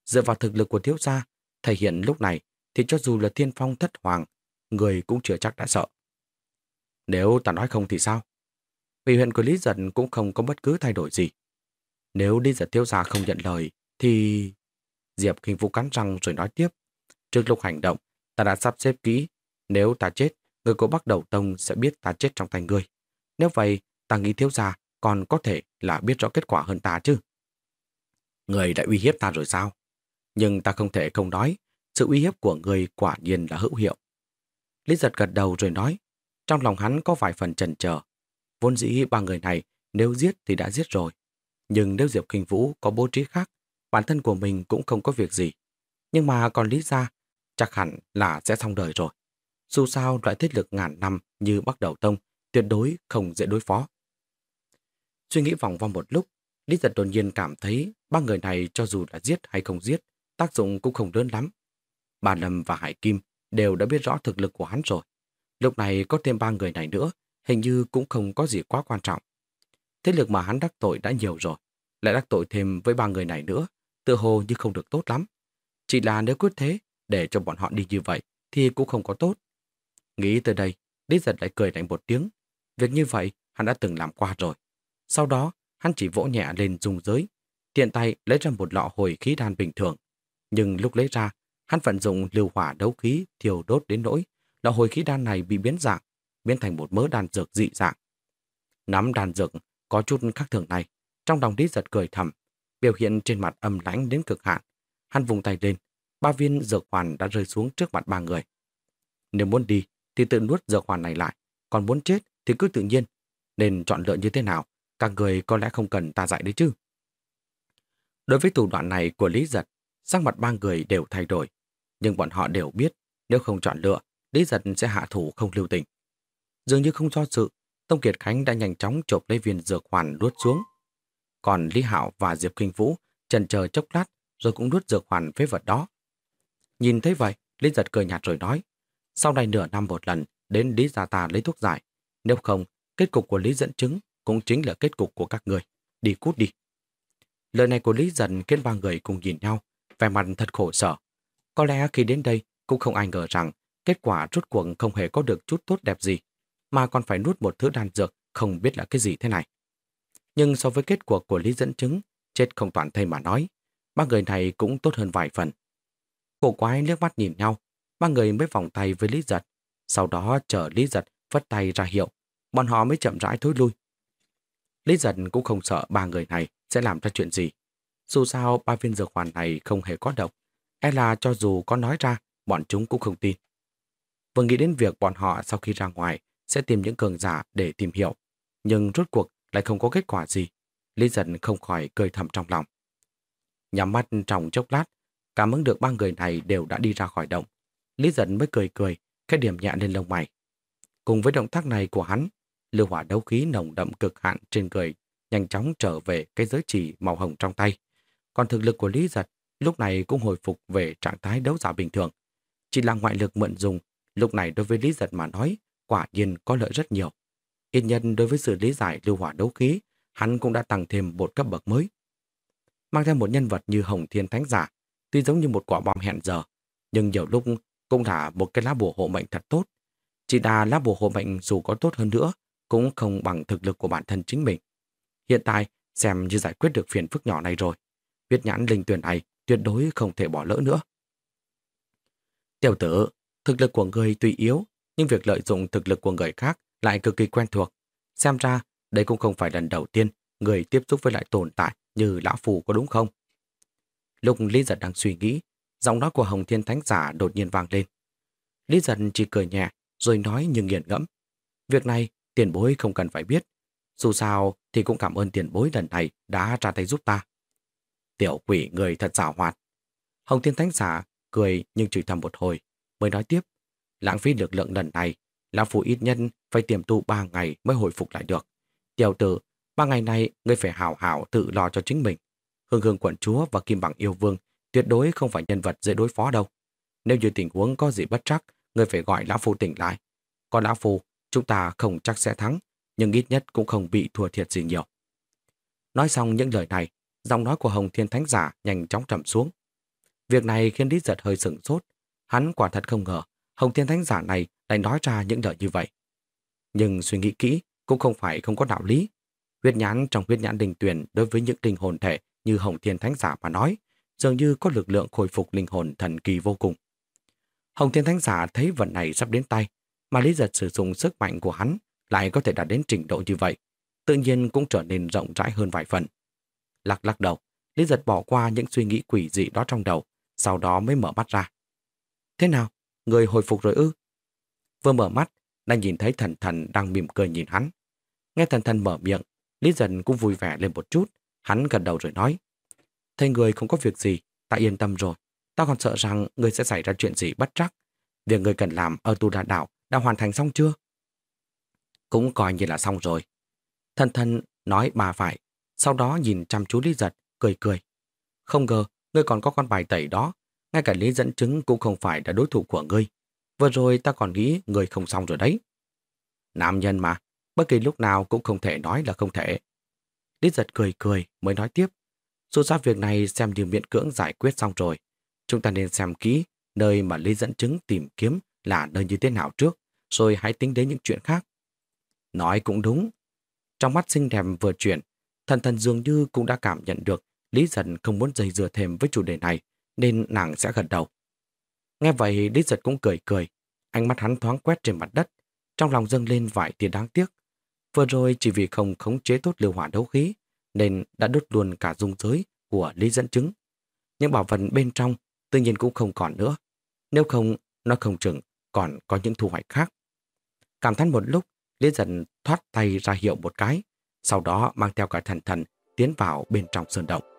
Dựa vào thực lực của thiếu gia, thể hiện lúc này thì cho dù là thiên phong thất hoàng, người cũng chưa chắc đã sợ. Nếu ta nói không thì sao? Vì huyện của Lý Giật cũng không có bất cứ thay đổi gì. Nếu Lý Giật thiếu gia không nhận lời, thì... Diệp Kinh Vũ cắn răng rồi nói tiếp. Trước lúc hành động, ta đã sắp xếp kỹ. Nếu ta chết, người của Bắc Đầu Tông sẽ biết ta chết trong tay ngươi. Nếu vậy, ta nghĩ thiếu gia còn có thể là biết rõ kết quả hơn ta chứ. Người đã uy hiếp ta rồi sao? Nhưng ta không thể không nói, sự uy hiếp của người quả nhiên là hữu hiệu. Lý giật gật đầu rồi nói, trong lòng hắn có vài phần chần chờ. Vốn dĩ ba người này nếu giết thì đã giết rồi. Nhưng nếu Diệp Kinh Vũ có bố trí khác, bản thân của mình cũng không có việc gì. Nhưng mà còn lý ra, chắc hẳn là sẽ xong đời rồi. Dù sao loại thiết lực ngàn năm như Bắc Đầu Tông tuyệt đối không dễ đối phó. Suy nghĩ vòng vòng một lúc, Lý giật đột nhiên cảm thấy ba người này cho dù là giết hay không giết, tác dụng cũng không lớn lắm. Bà Lâm và Hải Kim đều đã biết rõ thực lực của hắn rồi. Lúc này có thêm ba người này nữa, hình như cũng không có gì quá quan trọng. Thế lực mà hắn đắc tội đã nhiều rồi, lại đắc tội thêm với ba người này nữa, tự hồ như không được tốt lắm. Chỉ là nếu quyết thế, để cho bọn họ đi như vậy, thì cũng không có tốt. Nghĩ tới đây, Lý giật lại cười lạnh một tiếng. Việc như vậy, hắn đã từng làm qua rồi. Sau đó, hắn chỉ vỗ nhẹ lên dung giới, tiện tay lấy ra một lọ hồi khí đan bình thường. Nhưng lúc lấy ra, hắn vận dụng lưu hỏa đấu khí thiêu đốt đến nỗi lọ hồi khí đan này bị biến dạng, biến thành một mớ đan dược dị dạng. Nắm đan dược có chút khác thường này, trong lòng Lý giật cười thầm, biểu hiện trên mặt âm lãnh đến cực hạn. Hắn vùng tay lên, ba viên dược hoàn đã rơi xuống trước mặt ba người. Nếu muốn đi thì tự nuốt dược hoàn này lại, còn muốn chết thì cứ tự nhiên. Nên chọn lựa như thế nào, các người có lẽ không cần ta dạy đấy chứ. Đối với thủ đoạn này của Lý Giật, sắc mặt ba người đều thay đổi. Nhưng bọn họ đều biết, nếu không chọn lựa, Lý Giật sẽ hạ thủ không lưu tình. Dường như không do sự, Tông Kiệt Khánh đã nhanh chóng chộp lấy viên dược hoàn đuốt xuống. Còn Lý Hạo và Diệp Kinh Vũ trần chờ chốc lát rồi cũng đuốt dược hoàn phế vật đó. Nhìn thấy vậy, Lý Giật cười nhạt rồi nói, sau này nửa năm một lần đến Lý Gia ta lấy thuốc giải. Nếu không, kết cục của Lý dẫn chứng cũng chính là kết cục của các người. Đi cút đi. Lời này của Lý dần khiến ba người cùng nhìn nhau, vẻ mặt thật khổ sở. Có lẽ khi đến đây cũng không ai ngờ rằng kết quả rút cuộc không hề có được chút tốt đẹp gì, mà còn phải nuốt một thứ đan dược không biết là cái gì thế này. Nhưng so với kết cuộc của Lý dẫn chứng, chết không toàn thây mà nói, ba người này cũng tốt hơn vài phần. Cổ quái liếc mắt nhìn nhau, ba người mới vòng tay với Lý giật, sau đó chờ Lý giật vất tay ra hiệu, bọn họ mới chậm rãi thối lui. Lý giật cũng không sợ ba người này sẽ làm ra chuyện gì. Dù sao ba viên dược hoàn này không hề có độc, e là cho dù có nói ra, bọn chúng cũng không tin. Vừa nghĩ đến việc bọn họ sau khi ra ngoài sẽ tìm những cường giả để tìm hiểu, nhưng rốt cuộc lại không có kết quả gì. Lý giật không khỏi cười thầm trong lòng. Nhắm mắt trong chốc lát, cảm ứng được ba người này đều đã đi ra khỏi động. Lý giật mới cười cười, cái điểm nhẹ lên lông mày. Cùng với động tác này của hắn, lưu hỏa đấu khí nồng đậm cực hạn trên người nhanh chóng trở về cái giới chỉ màu hồng trong tay. Còn thực lực của Lý Giật lúc này cũng hồi phục về trạng thái đấu giả bình thường. Chỉ là ngoại lực mượn dùng, lúc này đối với Lý Giật mà nói, quả nhiên có lợi rất nhiều. Ít nhân đối với sự lý giải lưu hỏa đấu khí, hắn cũng đã tăng thêm một cấp bậc mới. Mang theo một nhân vật như Hồng Thiên Thánh Giả, tuy giống như một quả bom hẹn giờ, nhưng nhiều lúc cũng là một cái lá bùa hộ mệnh thật tốt. Chỉ là lá bùa hộ mệnh dù có tốt hơn nữa, cũng không bằng thực lực của bản thân chính mình. Hiện tại, xem như giải quyết được phiền phức nhỏ này rồi. Huyết nhãn linh tuyển này tuyệt đối không thể bỏ lỡ nữa. Tiểu tử, thực lực của người tuy yếu, nhưng việc lợi dụng thực lực của người khác lại cực kỳ quen thuộc. Xem ra, đây cũng không phải lần đầu tiên người tiếp xúc với lại tồn tại như lão phù có đúng không? Lúc Lý Giật đang suy nghĩ, giọng nói của Hồng Thiên Thánh Giả đột nhiên vang lên. Lý Giật chỉ cười nhẹ, rồi nói như nghiền ngẫm. Việc này, tiền bối không cần phải biết. Dù sao thì cũng cảm ơn tiền bối lần này đã ra tay giúp ta. Tiểu quỷ người thật xảo hoạt. Hồng Thiên Thánh Giả cười nhưng chửi thầm một hồi, mới nói tiếp. Lãng phí lực lượng lần này, là phụ ít nhân phải tiềm tu ba ngày mới hồi phục lại được. Tiểu tử, ba ngày này ngươi phải hảo hảo tự lo cho chính mình. Hương hương quận chúa và Kim Bằng yêu vương tuyệt đối không phải nhân vật dễ đối phó đâu. Nếu như tình huống có gì bất trắc, ngươi phải gọi Lão Phu tỉnh lại. Còn Lão Phu, chúng ta không chắc sẽ thắng, nhưng ít nhất cũng không bị thua thiệt gì nhiều. Nói xong những lời này, giọng nói của Hồng Thiên Thánh Giả nhanh chóng trầm xuống. Việc này khiến Lý Giật hơi sửng sốt. Hắn quả thật không ngờ Hồng Thiên Thánh Giả này lại nói ra những lời như vậy. Nhưng suy nghĩ kỹ cũng không phải không có đạo lý. Huyết nhãn trong huyết nhãn đình tuyển đối với những linh hồn thể như Hồng Thiên Thánh Giả mà nói, dường như có lực lượng khôi phục linh hồn thần kỳ vô cùng. Hồng Thiên Thánh Giả thấy vận này sắp đến tay, mà Lý Giật sử dụng sức mạnh của hắn lại có thể đạt đến trình độ như vậy, tự nhiên cũng trở nên rộng rãi hơn vài phần. Lắc lắc đầu, Lý Giật bỏ qua những suy nghĩ quỷ dị đó trong đầu, sau đó mới mở mắt ra. Thế nào? Người hồi phục rồi ư? Vừa mở mắt, đã nhìn thấy thần thần đang mỉm cười nhìn hắn. Nghe thần thần mở miệng, Lý Dần cũng vui vẻ lên một chút, hắn gật đầu rồi nói. Thấy người không có việc gì, ta yên tâm rồi. Ta còn sợ rằng người sẽ xảy ra chuyện gì bất trắc. Việc người cần làm ở tu đà đảo đã hoàn thành xong chưa? Cũng coi như là xong rồi. Thần thần nói bà phải, sau đó nhìn chăm chú Lý Giật, cười cười. Không ngờ, ngươi còn có con bài tẩy đó, ngay cả Lý dẫn chứng cũng không phải là đối thủ của ngươi. Vừa rồi ta còn nghĩ người không xong rồi đấy. Nam nhân mà, bất kỳ lúc nào cũng không thể nói là không thể. Lý giật cười cười mới nói tiếp. Dù sao việc này xem như miễn cưỡng giải quyết xong rồi. Chúng ta nên xem kỹ nơi mà Lý dẫn chứng tìm kiếm là nơi như thế nào trước, rồi hãy tính đến những chuyện khác. Nói cũng đúng. Trong mắt xinh đẹp vừa chuyển, thần thần dường như cũng đã cảm nhận được Lý giật không muốn dây dừa thêm với chủ đề này, nên nàng sẽ gật đầu. Nghe vậy Lý giật cũng cười cười, ánh mắt hắn thoáng quét trên mặt đất, trong lòng dâng lên vài tia đáng tiếc. Vừa rồi chỉ vì không khống chế tốt lưu hỏa đấu khí, nên đã đốt luôn cả dung giới của Lý dẫn chứng. Những bảo vật bên trong tự nhiên cũng không còn nữa. Nếu không, nó không chừng còn có những thu hoạch khác. Cảm thán một lúc, Lý dần thoát tay ra hiệu một cái, sau đó mang theo cả thần thần tiến vào bên trong sơn động.